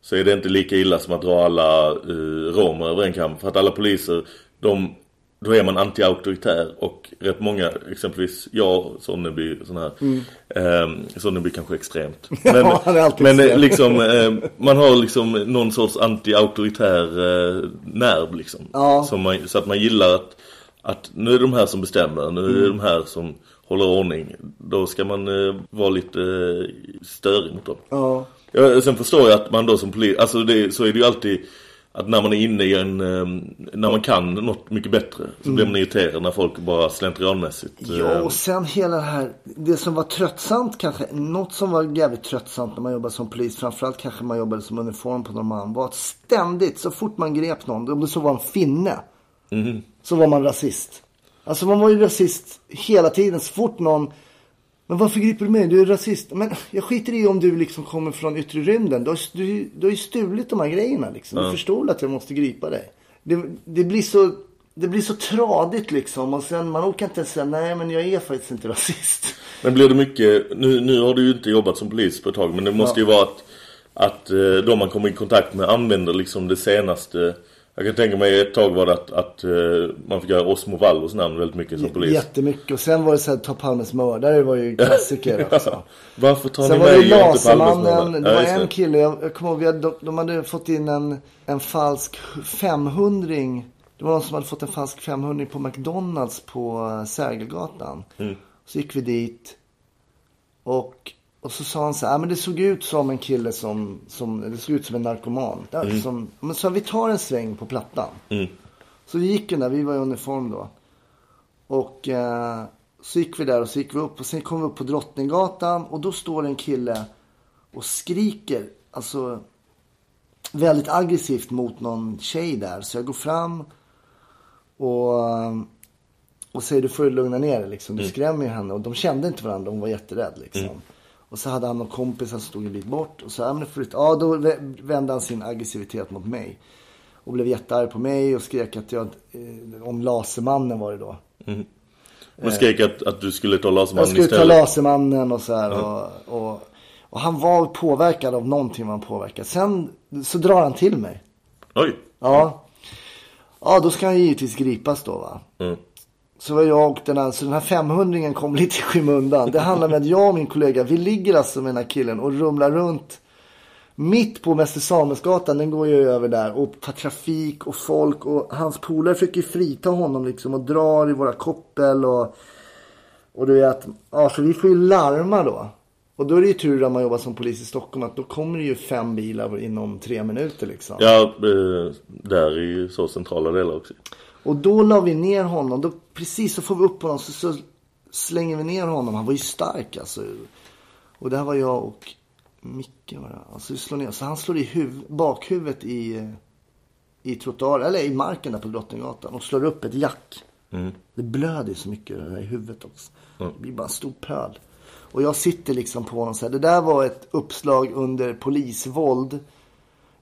så är det inte lika illa som att dra alla uh, romer över en kam. För att alla poliser, de, då är man anti-auktoritär och rätt många, exempelvis jag, Sonneby, sån här. Mm. Mm. Sonneby kanske extremt. Ja, han är alltid men extrem. eh, liksom, eh, man har liksom någon sorts anti-auktoritär eh, nerv liksom. Ja. Man, så att man gillar att, att nu är det de här som bestämmer, nu är det Mm. de här som håller ordning. Då ska man eh, vara lite eh, störig mot dem. Ja. Ja, sen förstår jag att man då som polis, alltså det, så är det ju alltid att när man är inne i en, eh, när man kan något mycket bättre så Mm. blir man irriterad när folk bara slentrianmässigt. Ja, och sen hela det här, det som var tröttsamt kanske, något som var jävligt tröttsamt när man jobbade som polis, framförallt kanske man jobbade som uniform på Norrmalm, var att ständigt, så fort man grep någon, om det så var en finne, mhm. så var man rasist. Alltså man var ju rasist hela tiden, så fort någon, men varför griper du mig? Du är rasist. Men jag skiter i om du liksom kommer från yttre rymden. Du har, du, du har ju stulit de här grejerna liksom. Ja. Du förstår väl att jag måste gripa dig. Det, det blir så... Det blir så tradigt liksom och sen man orkar inte säga nej men jag är faktiskt inte rasist. Men blir det mycket, nu, nu har du ju inte jobbat som polis på ett tag men det måste ju vara att, att eh, de man kommer i kontakt med använder liksom det senaste Jag kan tänka mig ett tag var det att, att eh, man fick göra Osmo Vallos namn väldigt mycket som polis Jättemycket och sen var det så här Ta Palmes mördare var ju klassiker också. Varför tar Sen ni var mig det och inte Palmes Lasermannen. mördare? Det Ja, var just en det. kille, jag, jag kommer ihåg, vi hade, de, de hade fått in en, en falsk 500 Det var någon som hade fått en falsk 500 på McDonalds på eh, Sergelgatan. Mm. Så gick vi dit. Och, och så sa han så här, "Ja, men det såg ut som en kille som, som det såg ut som en narkoman. Ja, Mm. Som, men så vi tar en sväng på plattan. Mm. Så vi gick ju där, vi var i uniform då. Och eh, så gick vi där och så gick vi upp och sen kom vi upp på Drottninggatan och då står en kille och skriker, alltså väldigt aggressivt mot någon tjej där. Så jag går fram och, och säger du får lugna ner dig liksom. Du Mm. skrämmer ju henne. Och de kände inte varandra, hon var jätterädd liksom. Mm. Och så hade han någon kompis som stod en bit bort. Och så, ja, men du- ja då vä- vände han sin aggressivitet mot mig. Och blev jättearg på mig och skrek att jag, eh, om Lasermannen var det då. Mm. Man skrek att, att du skulle ta Lasermannen Jag skulle ta istället. Lasermannen och så här. Ja. Och, och, och han var påverkad av någonting var han påverkad. Sen så drar han till mig. Oj. Ja. Ja, då ska han givetvis gripas då va. Mm. Så var jag och den här, så den här 500 kom lite i skymundan. Det handlar om att jag och min kollega, vi ligger alltså med den här killen och rumlar runt mitt på Mäster Samuelsgatan. Den går ju över där och tar trafik och folk och hans polare försöker frita honom liksom och drar i våra koppel och och du vet, ja så vi får ju larma då. Och då är det ju tur att man jobbar som polis i Stockholm att då kommer det ju fem bilar inom tre minuter liksom. Ja, eh, där är ju så centrala delar också. Och då la vi ner honom. Då, precis så får vi upp honom så, så slänger vi ner honom. Han var ju stark alltså. Och det här var jag och Micke var det. Alltså vi slår ner. Så han slår i huv, bakhuvudet i, i trottoar, eller i marken där på Drottninggatan. Och slår upp ett jack. Mm. Det blöder så mycket där i huvudet också. Mm. Det blir bara en stor pöl. Och jag sitter liksom på honom så här. Det där var ett uppslag under polisvåld.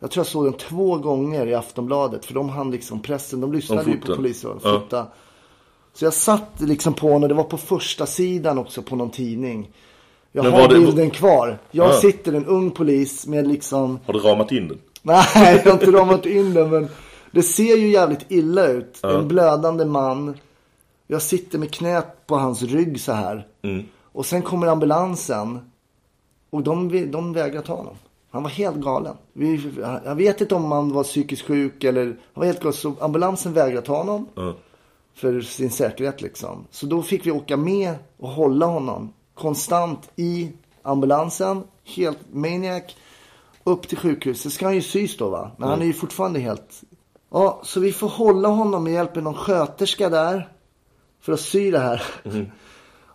Jag tror jag såg den två gånger i Aftonbladet. För de hann liksom, pressen, de lyssnade ju på polisvåld. Ja. Så jag satt liksom på honom. Det var på första sidan också på någon tidning. Jag Men har det- bilden kvar. Jag Ja. sitter en ung polis med liksom Har du ramat in den? Nej, jag har inte ramat in den men det ser ju jävligt illa ut. Ja. En blödande man. Jag sitter med knät på hans rygg så här. Mm. Och sen kommer ambulansen. Och de, de vägrar ta honom. Han var helt galen. Vi, jag vet inte om han var psykiskt sjuk eller... Han var helt galen. Så ambulansen vägrade ta honom. Ja. För sin säkerhet liksom. Så då fick vi åka med och hålla honom. Konstant i ambulansen. Helt maniac. Upp till sjukhuset. Ska han ju sys då va? Men han är ju fortfarande helt... Ja, så vi får hålla honom med hjälp av någon sköterska där. För att sy det här.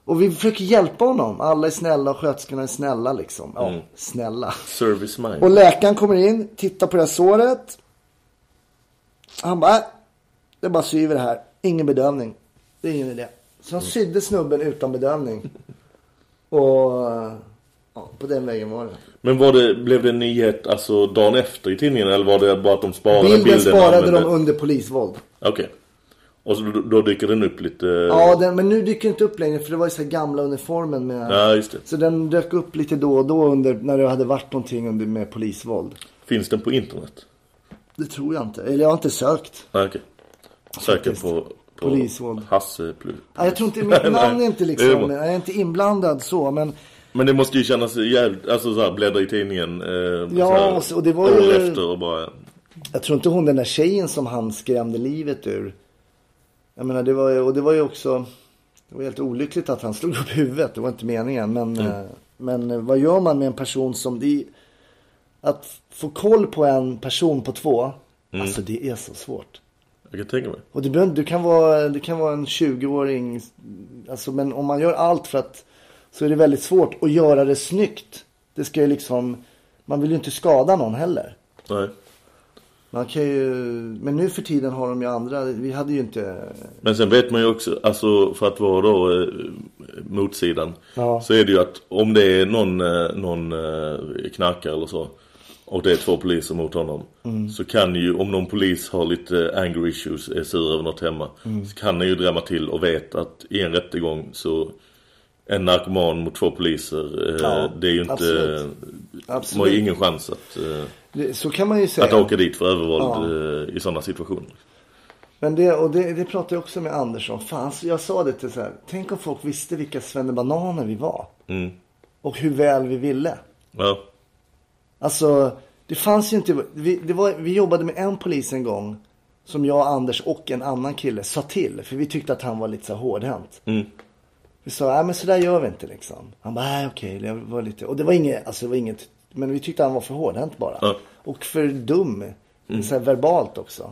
Och vi försöker hjälpa honom. Alla är snälla och sköterskorna är snälla liksom. Ja, Mm. snälla. Service mind. Och läkaren kommer in, tittar på det här såret. Han bara, "Äh, det bara sy över det här. Ingen bedövning. Det är ingen idé. Så han sydde snubben utan bedövning. Och ja, på den vägen var det. Men var det, blev det en nyhet alltså dagen efter i tidningen eller var det bara att de sparade Bilden, bilden? sparade de under polisvåld. Okej. Och så då, då dyker den upp lite... Ja, den, men nu dyker den inte upp längre för det var ju så här gamla uniformen med... Ja, just det. Så den dök upp lite då och då under, när det hade varit någonting under, med polisvåld. Finns den på internet? Det tror jag inte. Eller jag har inte sökt. Nej, okej. Söker Faktiskt. på, på Polisvåld. Hasse plus. Ja, jag tror inte, mitt namn är inte liksom, jag är inte inblandad så, men Men det måste ju kännas jävligt, alltså såhär bläddra i tidningen. Eh, Ja, såhär och så- det var ju- efter och bara... jag tror inte hon den där tjejen som han skrämde livet ur. Jag menar, det var ju, och det var ju också, det var helt olyckligt att han slog upp huvudet, det var inte meningen. Men, Mm. eh, men eh, vad gör man med en person som, det, att få koll på en person på två, Mm. alltså det är så svårt. Jag kan tänka mig. Och det, du kan vara, det kan vara en 20-åring, alltså, men om man gör allt för att, så är det väldigt svårt att göra det snyggt. Det ska ju liksom, man vill ju inte skada någon heller. Nej. Man kan ju, men nu för tiden har de ju andra, vi hade ju inte, Men sen vet man ju också, alltså för att vara då eh, motsidan. Ja. Så är det ju att om det är någon, eh, någon eh, knarkare eller så. Och det är två poliser mot honom. Mm. Så kan ju, om någon polis har lite anger issues, är sur över något hemma. Mm. Så kan han ju drämma till och vet att i en rättegång så en narkoman mot två poliser. Eh, Ja, det är ju inte, absolut. man har ju ingen chans att, eh, Det, så kan man ju säga. att åka dit för övervåld Ja. eh, i sådana situationer. Men det, och det, det pratade jag också med Anders om. Fan, så jag sa det till så här. Tänk om folk visste vilka svennebananer vi var. Mm. Och hur väl vi ville. Ja. Alltså, det fanns ju inte... Vi, det var, vi jobbade med en polis en gång. Som jag, Anders och en annan kille sa till. För vi tyckte att han var lite så hårdhänt. Mm. Vi sa, nej men så där gör vi inte liksom. Han bara, nej okej. Det var lite... Och det var inget, alltså det var inget... Men vi tyckte han var för hårdhänt bara. Ja. Och för dum. Så här verbalt också.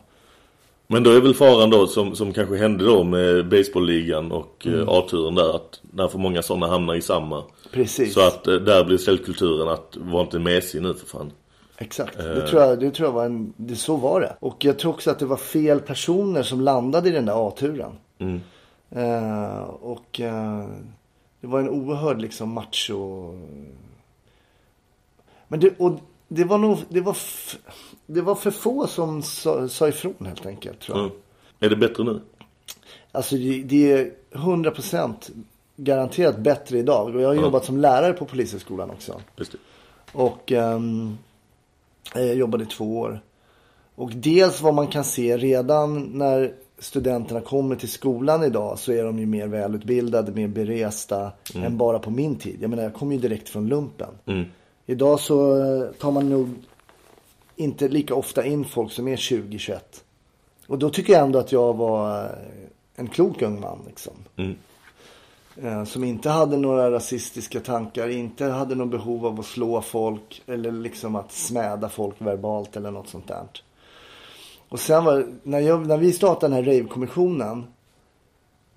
Men då är väl faran då som, som kanske hände då med baseballligan och Mm. mm. A-turen där att när för många sådana hamnar i samma. Precis. Så att eh, där blir ställkulturen att var inte mesig nu för fan. Exakt, Eh. det tror jag, det tror jag var en, det, så var det. Och jag tror också att det var fel personer som landade i den där A-turen. Mm. Eh, och eh, det var en oerhörd liksom macho. Men det, och det var nog, det var, det var för få som sa, sa ifrån helt enkelt tror jag. Mm. Är det bättre nu? Alltså det, det är 100% garanterat bättre idag. Och jag har Ja. jobbat som lärare på Polishögskolan också. Och ehm, jag jobbade i två år. Och dels vad man kan se redan när studenterna kommer till skolan idag så är de ju mer välutbildade, mer beresta än bara på min tid. Jag menar jag kom ju direkt från lumpen. Mm. Idag så eh, tar man nog inte lika ofta in folk som är 20-21. Och då tycker jag ändå att jag var eh, en klok ung man liksom. Mm. Eh, som inte hade några rasistiska tankar, inte hade något behov av att slå folk eller liksom att smäda folk verbalt eller något sånt där. Och sen var när, jag, när vi startade den här rave-kommissionen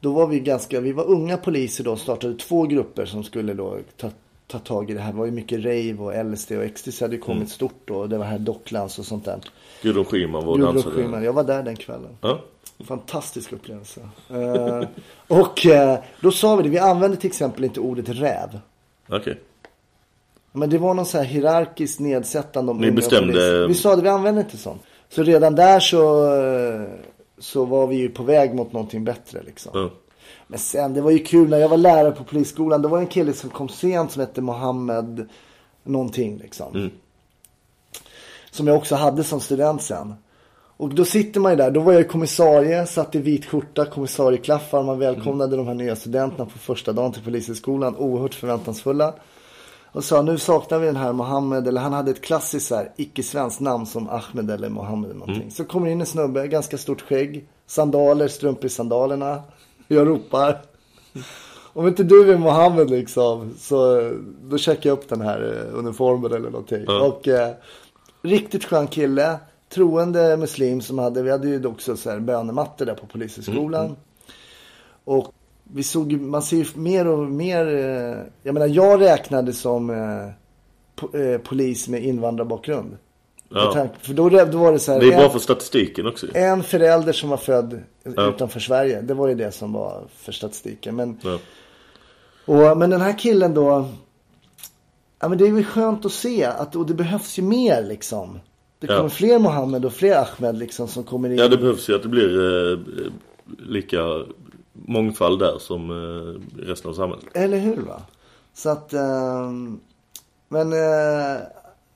då var vi ganska, vi var unga poliser då och startade två grupper som skulle då ta, ta tag i det här. Det var ju mycket rave och LSD och ecstasy hade ju kommit Mm. stort då. Det var här Docklands och sånt där. Gudrun Schyman var Gudrun dansare. Schyman, jag var där den kvällen. Ja. Fantastisk upplevelse. Eh, och eh, då sa vi det, vi använde till exempel inte ordet räv. Okej. Men det var någon så här hierarkiskt nedsättande om Ni bestämde-. Vi sa det, vi använde inte sånt. Så redan där så, eh, så var vi ju på väg mot någonting bättre liksom. Ja. Men sen, det var ju kul när jag var lärare på polisskolan. Det var en kille som kom sent som hette Mohammed någonting liksom. Mm. Som jag också hade som student sen. Och då sitter man ju där. Då var jag kommissarie, satt i vit skjorta, kommissarieklaffar. Man välkomnade de här nya studenterna på första dagen till polishögskolan. Oerhört förväntansfulla. Och sa nu saknar vi den här Mohammed. Eller han hade ett klassiskt så här, icke-svenskt namn som Ahmed eller Mohammed eller någonting. Så kommer in en snubbe, ganska stort skägg. Sandaler, strumpor i sandalerna. Jag ropar. Om inte du är Mohammed liksom. Så då checkar jag upp den här eh, uniformen eller någonting. Ja. Och eh, riktigt skön kille. Troende muslim som hade, vi hade ju också så här bönemattor där på polishögskolan. Och vi såg, man ser ju mer och mer, eh, jag menar jag räknade som eh, po, eh, polis med invandrarbakgrund. Ja. Tanke- För då, då var det så här. Det är bra för statistiken också. en förälder som var född Ja. utanför Sverige. Det var ju det som var för statistiken. Men, Ja. och, men den här killen då. Ja men det är väl skönt att se att och det behövs ju mer liksom. Det kommer fler Mohammed och fler Ahmed liksom som kommer in. Ja, det behövs ju att det blir eh, lika mångfald där som eh, resten av samhället. Eller hur va? Så att, ehm, men eh,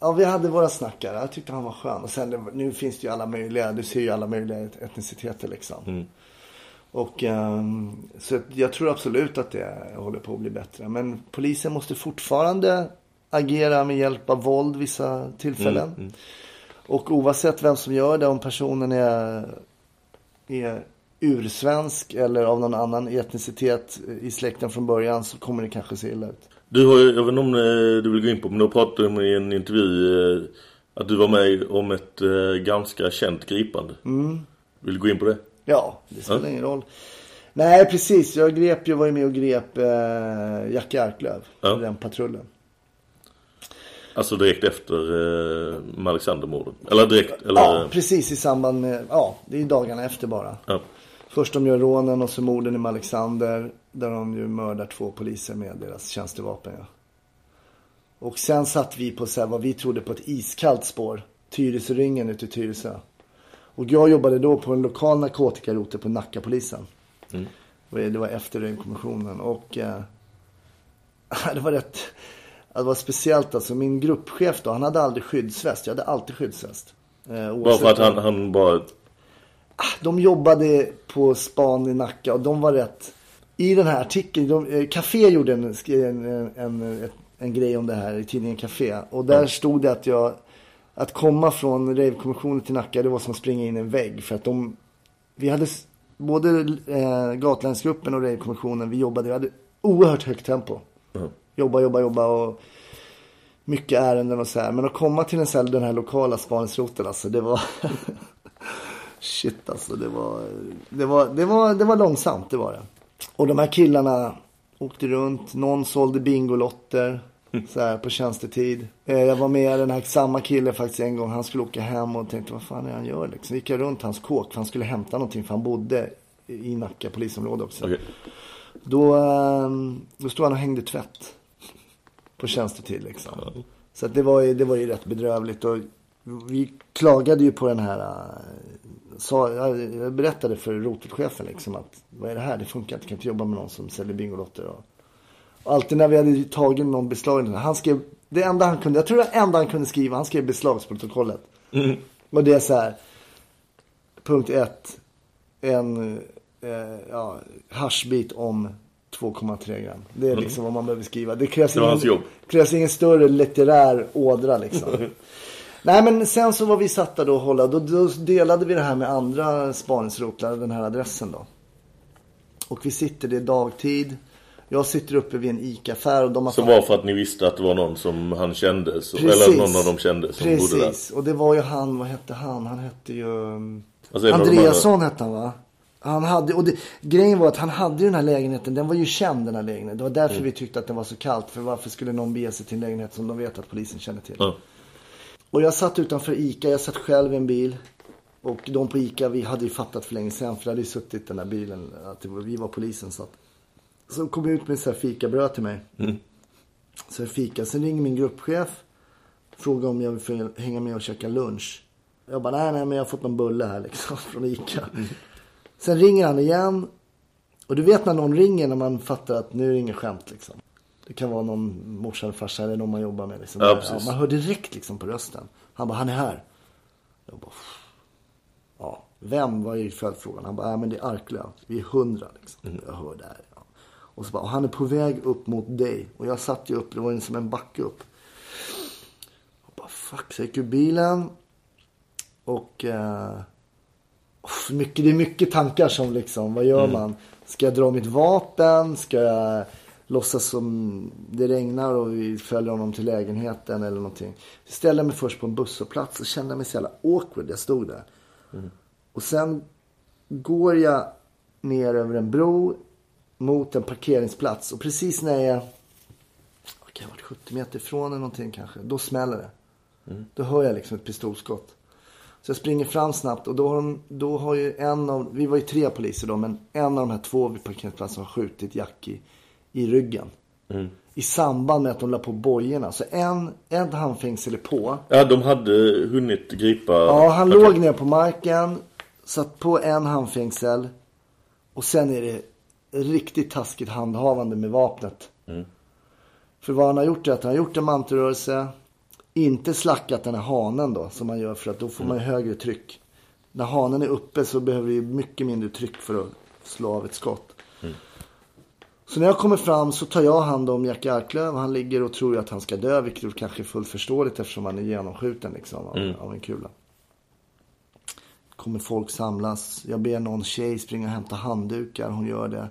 ja vi hade våra snackare. Jag tyckte han var skön. Och sen nu finns det ju alla möjliga, du ser ju alla möjliga et- etniciteter liksom. Mm. Och ehm, så jag tror absolut att det håller på att bli bättre. Men polisen måste fortfarande agera med hjälp av våld vissa tillfällen. Mm, mm. Och oavsett vem som gör det, om personen är, är ursvensk eller av någon annan etnicitet i släkten från början så kommer det kanske se illa ut. Du har jag vet inte om eh, du vill gå in på, men du har pratat om i en intervju eh, att du var med om ett eh, ganska känt gripande. Mm. Vill du gå in på det? Ja, det spelar Ja. ingen roll. Nej, precis. Jag grep ju, var ju med och grep eh, Jackie Arklöv. Ja. Den patrullen. Alltså direkt efter eh, Alexandermorden? Eller direkt? Eller, Ja, precis i samband med, ja, det är dagarna efter bara. Ja. Först de gör rånen och så morden i Alexander. Där de ju mördar två poliser med deras tjänstevapen. Ja. Och sen satt vi på så här, vad vi trodde på ett iskallt spår. Tyresöringen ute i Tyresö. Och jag jobbade då på en lokal narkotikarote på Nackapolisen. Mm. Det var efter den kommissionen. Och eh, det var rätt... Det var speciellt alltså. Min gruppchef då, han hade aldrig skyddsväst. Jag hade alltid skyddsväst. Eh, Bara för att han, han bara... de jobbade på span i Nacka och de var rätt. I den här artikeln, de, eh, Café gjorde en, en, en, en, grej om det här i tidningen Café. Och där stod det att jag, att komma från ravekommissionen till Nacka, det var som att springa in i en vägg. För att de, vi hade, både eh, Gatlandsgruppen och ravekommissionen, vi jobbade, vi hade oerhört högt tempo. Ja. Jobba, jobba, jobba och mycket ärenden och så här. Men att komma till en här, den här lokala spaningsroten, alltså det var... Shit alltså, det var, det, var, det, var, det var långsamt, det var det. Och de här killarna åkte runt, någon sålde bingolotter så här, på tjänstetid. Eh, Jag var med den här samma kille faktiskt en gång, han skulle åka hem och tänkte vad fan är det han gör liksom. Så gick jag runt hans kåk, för han skulle hämta någonting för han bodde i Nacka polisområde också. Okej. Då, ehm, då stod han och hängde tvätt. På tjänstetid liksom. Så det, var ju, det var ju rätt bedrövligt. Och vi klagade ju på den här... Sa, jag berättade för rotelchefen liksom att vad är det här? Det funkar inte. Jag kan inte jobba med någon som säljer Bingolotter. Och, och alltid när vi hade tagit någon beslag. Han skrev, det enda han kunde, jag tror det enda han kunde skriva, han skrev beslagsprotokollet. Mm. Och det är så här. Punkt ett. En eh, ja, haschbit om 2,3 gram. Det är liksom vad man behöver skriva. Det krävs, Det ingen, krävs ingen större litterär ådra liksom. Nej men sen så var vi satta då och hålla. Då, då delade vi det här med andra spaningsrotlar, den här adressen då. Och vi sitter, det är dagtid. Jag sitter uppe vid en ICA-affär och de har Som var för att ni visste att det var någon som han kände. Precis. eller någon av dem kände som bodde där. Precis, och det var ju han, vad hette han? Han hette ju... Alltså, Andreasson hette han va? Han hade, och det, grejen var att han hade ju den här lägenheten, den var ju känd den här lägenheten. Det var därför Mm. vi tyckte att den var så kallt. För varför skulle någon bege sig till en lägenhet som de vet att polisen känner till? Ja. Och jag satt utanför ICA, jag satt själv i en bil. Och de på ICA, vi hade ju fattat för länge sedan, för det hade ju suttit i den där bilen, att var, vi var polisen. Så, att, så kom jag ut med så här fikabröd till mig. Mm. Så jag fika, sen ringer min gruppchef, frågar om jag vill få hänga med och käka lunch. Jag bara, nej, nej, men jag har fått någon bulle här liksom, från ICA. Sen ringer han igen. Och du vet när någon ringer när man fattar att nu är det inget skämt liksom. Det kan vara någon morsa eller farsa eller någon man jobbar med. Liksom. Ja, precis. man hör direkt liksom på rösten. Han bara, han är här. Jag bara, "Pff." ja, vem var ju följdfrågan? Han bara, ja men det är Arklöv. Vi är hundra liksom. Jag hör där. Ja. Och så bara, och han är på väg upp mot dig. Och jag satt ju upp, det var ju som en backe upp. Och bara, fuck, så jag gick ur bilen. Och eh, mycket, det är mycket tankar som liksom, vad gör man? Ska jag dra mitt vapen? Ska jag låtsas som det regnar och vi följer honom till lägenheten eller någonting? Jag ställde mig först på en busshållplats och kände mig så jävla awkward. Jag stod där. Och sen går jag ner över en bro mot en parkeringsplats och precis när jag kan ha varit 70 meter ifrån eller någonting kanske, då smäller det. Då hör jag liksom ett pistolskott. Så jag springer fram snabbt och då har, de, då har ju en av, vi var ju tre poliser då, men en av de här två vid parkeringsplatsen har skjutit Jack i, ryggen. I samband med att de la på bojorna. Så en, en handfängsel är på. Ja, de hade hunnit gripa... Ja, han Okej. låg ner på marken, satt på en handfängsel och sen är det riktigt taskigt handhavande med vapnet. För vad han har gjort är att han har gjort en mantelrörelse, inte slackat den här hanen då, som man gör för att då får man ju högre tryck. När hanen är uppe så behöver vi mycket mindre tryck för att slå av ett skott. Så när jag kommer fram så tar jag hand om Jack Arklöv. Han ligger och tror att han ska dö, vilket kanske är fullt förståeligt eftersom han är genomskjuten liksom, av, av en kula. Kommer folk samlas. Jag ber någon tjej springa och hämta handdukar. Hon gör det.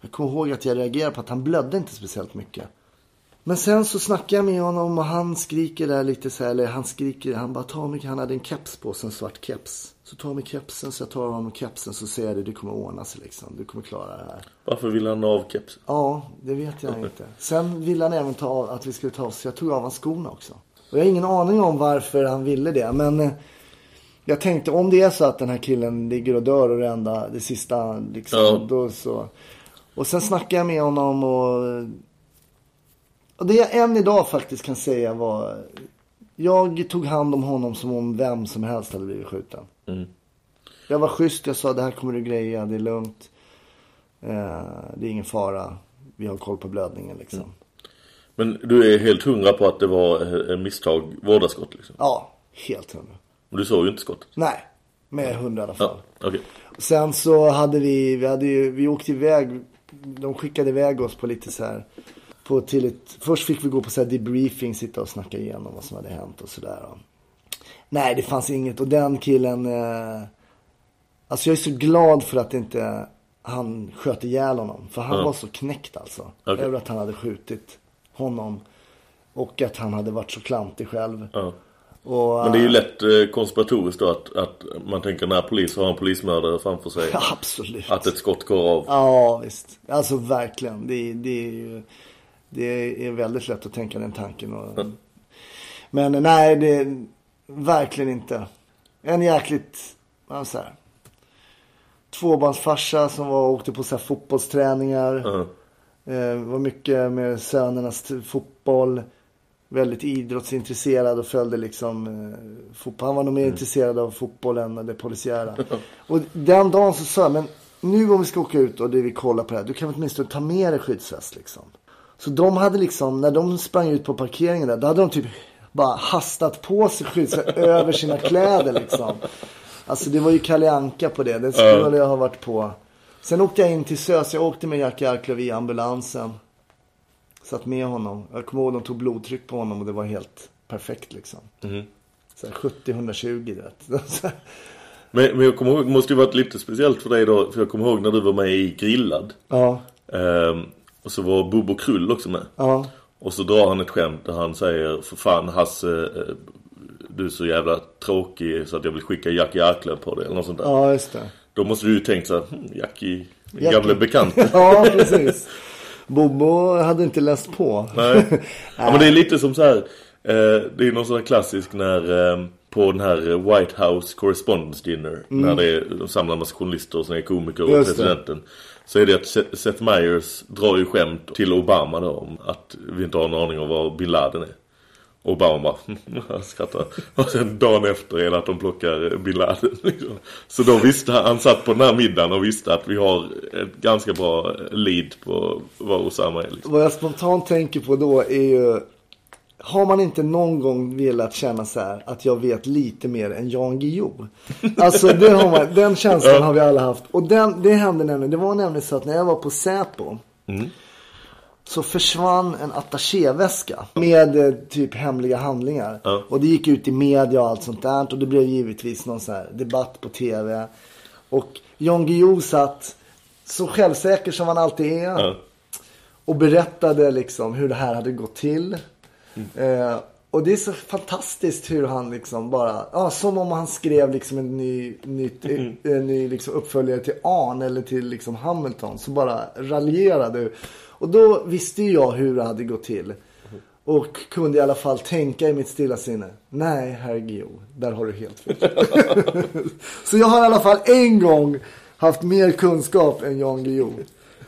Jag kommer ihåg att jag reagerar på att han blödde inte speciellt mycket. Men sen så snackar jag med honom och han skriker där lite så här, eller han skriker, han bara tar mig, han hade en keps på sig, en svart keps. Så tar mig kepsen, så jag tar honom kepsen så säger jag det, du kommer ordna sig liksom, du kommer klara det här. Varför ville han ha av keps? Ja, det vet jag inte. Sen ville han även ta av, att vi skulle ta oss, jag tog av hans skorna också. Och jag har ingen aning om varför han ville det, men eh, jag tänkte om det är så att den här killen ligger och dör och det enda, det sista liksom, Ja. då så. Och sen snackade jag med honom och, och det jag än idag faktiskt kan säga var, jag tog hand om honom som om vem som helst hade blivit skjuten. Jag var schysst, jag sa det här kommer du greja, det är lugnt. Eh, det är ingen fara, vi har koll på blödningen liksom. Men du är helt hundra på att det var en misstag, vårdarskott liksom? Ja, helt hundra. Och du såg ju inte skottet? Nej, med hundra i alla fall. Ja, okej. Sen så hade vi, vi, hade ju, vi åkte iväg, de skickade iväg oss på lite så här, på till ett, först fick vi gå på så här debriefing, sitta och snacka igenom vad som hade hänt och sådär. Nej, det fanns inget och den killen, eh, alltså jag är så glad för att inte han sköt ihjäl honom. För han Ja. var så knäckt alltså. Okej. Över att han hade skjutit honom. Och att han hade varit så klantig själv. Ja. Och, Men det är ju lätt eh, konspiratoriskt då att, att man tänker när polis har en polismördare framför sig. Absolut. Att ett skott går av. Ja, visst. Alltså verkligen. Det, det, är ju, det är väldigt lätt att tänka den tanken. Och... Men nej, det är verkligen inte. En jäkligt, vad så här, tvåbarnsfarsa som var åkte på så här fotbollsträningar. Ja. Eh, var mycket med sönernas fotboll. Väldigt idrottsintresserad och följde liksom eh, fotboll. Han var nog mer intresserad av fotboll än det polisiära. och den dagen så sa jag, men nu om vi ska åka ut och det vi kollar på det här, du kan väl åtminstone ta med dig skyddsväst liksom. Så de hade liksom, när de sprang ut på parkeringen där, då hade de typ bara hastat på sig skyddsväst över sina kläder liksom. Alltså det var ju Kalle Anka på det, det skulle jag ha varit på. Sen åkte jag in till SÖS, jag åkte med Jack Arklöv i ambulansen. Satt med honom. Jag kommer ihåg de tog blodtryck på honom och det var helt perfekt liksom. Så här 70-120 du vet. Men, men jag kommer ihåg, det måste ju varit lite speciellt för dig då. För jag kommer ihåg när du var med i Grillad. ja. Ehm, Och så var Bobo Krull också med. Ja. Och så drar han ett skämt där han säger För fan Hasse eh, Du är så jävla tråkig så att jag vill skicka Jackie Arklöv på det eller något sånt där. Ja, just det. Då måste du ju tänkt så här, hm, Jackie, Jackie. gamle bekant. Ja, precis. Bobo hade inte läst på. Nej. Ja, men det är lite som så här. Eh, det är någon sån här klassisk när eh, på den här White House Correspondence Dinner Mm. när det är, de samlar massa journalister och såna här komiker och Just det. Så är det att Seth Meyers drar ju skämt till Obama då om att vi inte har en aning om vad Bin Laden är. Obama bara skrattar. Och sen dagen efter är det att de plockar Bin Laden. Liksom. Så då visste han, han satt på den här middagen och visste att vi har ett ganska bra lead på vad Osama är. Liksom. Vad jag spontant tänker på då är ju har man inte någon gång velat känna så här att jag vet lite mer än Jan Guillou? Alltså man, den känslan har vi alla haft. Och den, det hände nämligen, det var nämligen så att när jag var på Säpo så försvann en attachéväska med eh, typ hemliga handlingar. Ja. Och det gick ut i media och allt sånt där. Och det blev givetvis någon sån här debatt på tv. Och Jan Guillou satt så självsäker som han alltid är. Ja. Och berättade liksom hur det här hade gått till. Eh, och det är så fantastiskt hur han liksom bara, ja som om han skrev liksom en ny, nytt, en ny liksom uppföljare till Arn eller till liksom Hamilton. Så bara raljerade. Och då visste ju jag hur det hade gått till. Och kunde i alla fall tänka i mitt stilla sinne. Nej, herr Guillou, där har du helt fel. så jag har i alla fall en gång haft mer kunskap än Jan Guillou.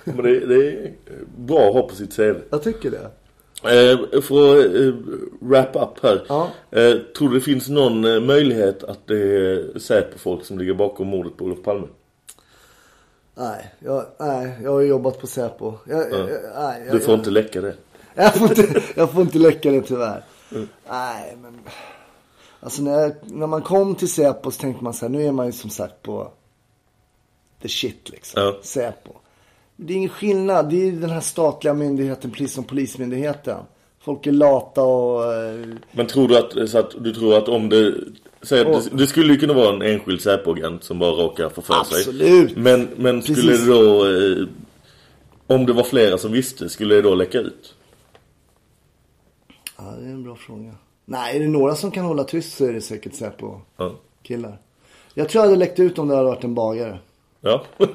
Men det, det är bra att ha på sitt CV. Jag tycker det. Eh, för att eh, wrap up här. Ja. Eh, tror du det finns någon eh, möjlighet att det är Säpo-folk som ligger bakom mordet på Olof Palme? Nej, jag, nej, jag har jobbat på Säpo. Jag, Ja. jag, nej, jag, Du får inte läcka det. Jag får inte, jag får inte läcka det tyvärr. Nej, men... Alltså när, när man kom till Säpo så tänkte man så här, nu är man ju som sagt på the shit liksom. Ja. Säpo. Det är ingen skillnad. Det är den här statliga myndigheten, precis som polismyndigheten. Folk är lata och... eh, Men tror du att, så att du tror att om det Säg att det, det skulle ju kunna vara en enskild Säpo-agent som bara råkar få för sig. Absolut. Men, men skulle Precis. det då eh, Om det var flera som visste, skulle det då läcka ut? Ja, det är en bra fråga. Nej, är det några som kan hålla tyst så är det säkert Säpo Ja. Jag tror jag hade läckt ut om det hade varit en bagare. Ja.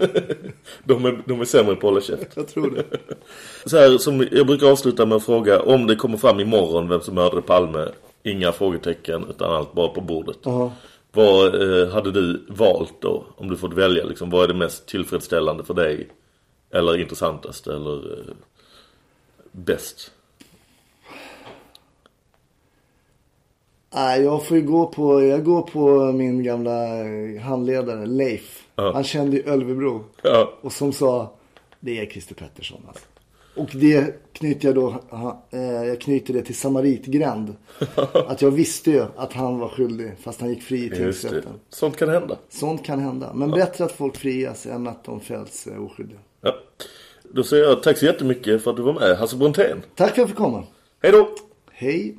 de, är, de är sämre på att hålla käft. Jag tror det. Så här, som jag brukar avsluta med att fråga om det kommer fram imorgon vem som mördade Palme. Inga frågetecken utan allt bara på bordet. Ja. Vad eh, hade du valt då? Om du fått välja liksom, vad är det mest tillfredsställande för dig? Eller intressantast eller eh, bäst? Nej, jag får ju gå på, jag går på min gamla handledare Leif. Ja. Han kände ju Ölvebro. Ja. Och som sa, det är Christer Pettersson alltså. Och det knyter jag då, eh, jag knyter det till Samaritgränd. att jag visste ju att han var skyldig fast han gick fri i tingsrätten. Sånt kan hända. Sånt kan hända. Men bättre att folk frias än att de fälls eh, oskyldiga. Ja. Då säger jag tack så jättemycket för att du var med, Hasse Brontén. Tack för att jag fick komma. Hej då! Hej.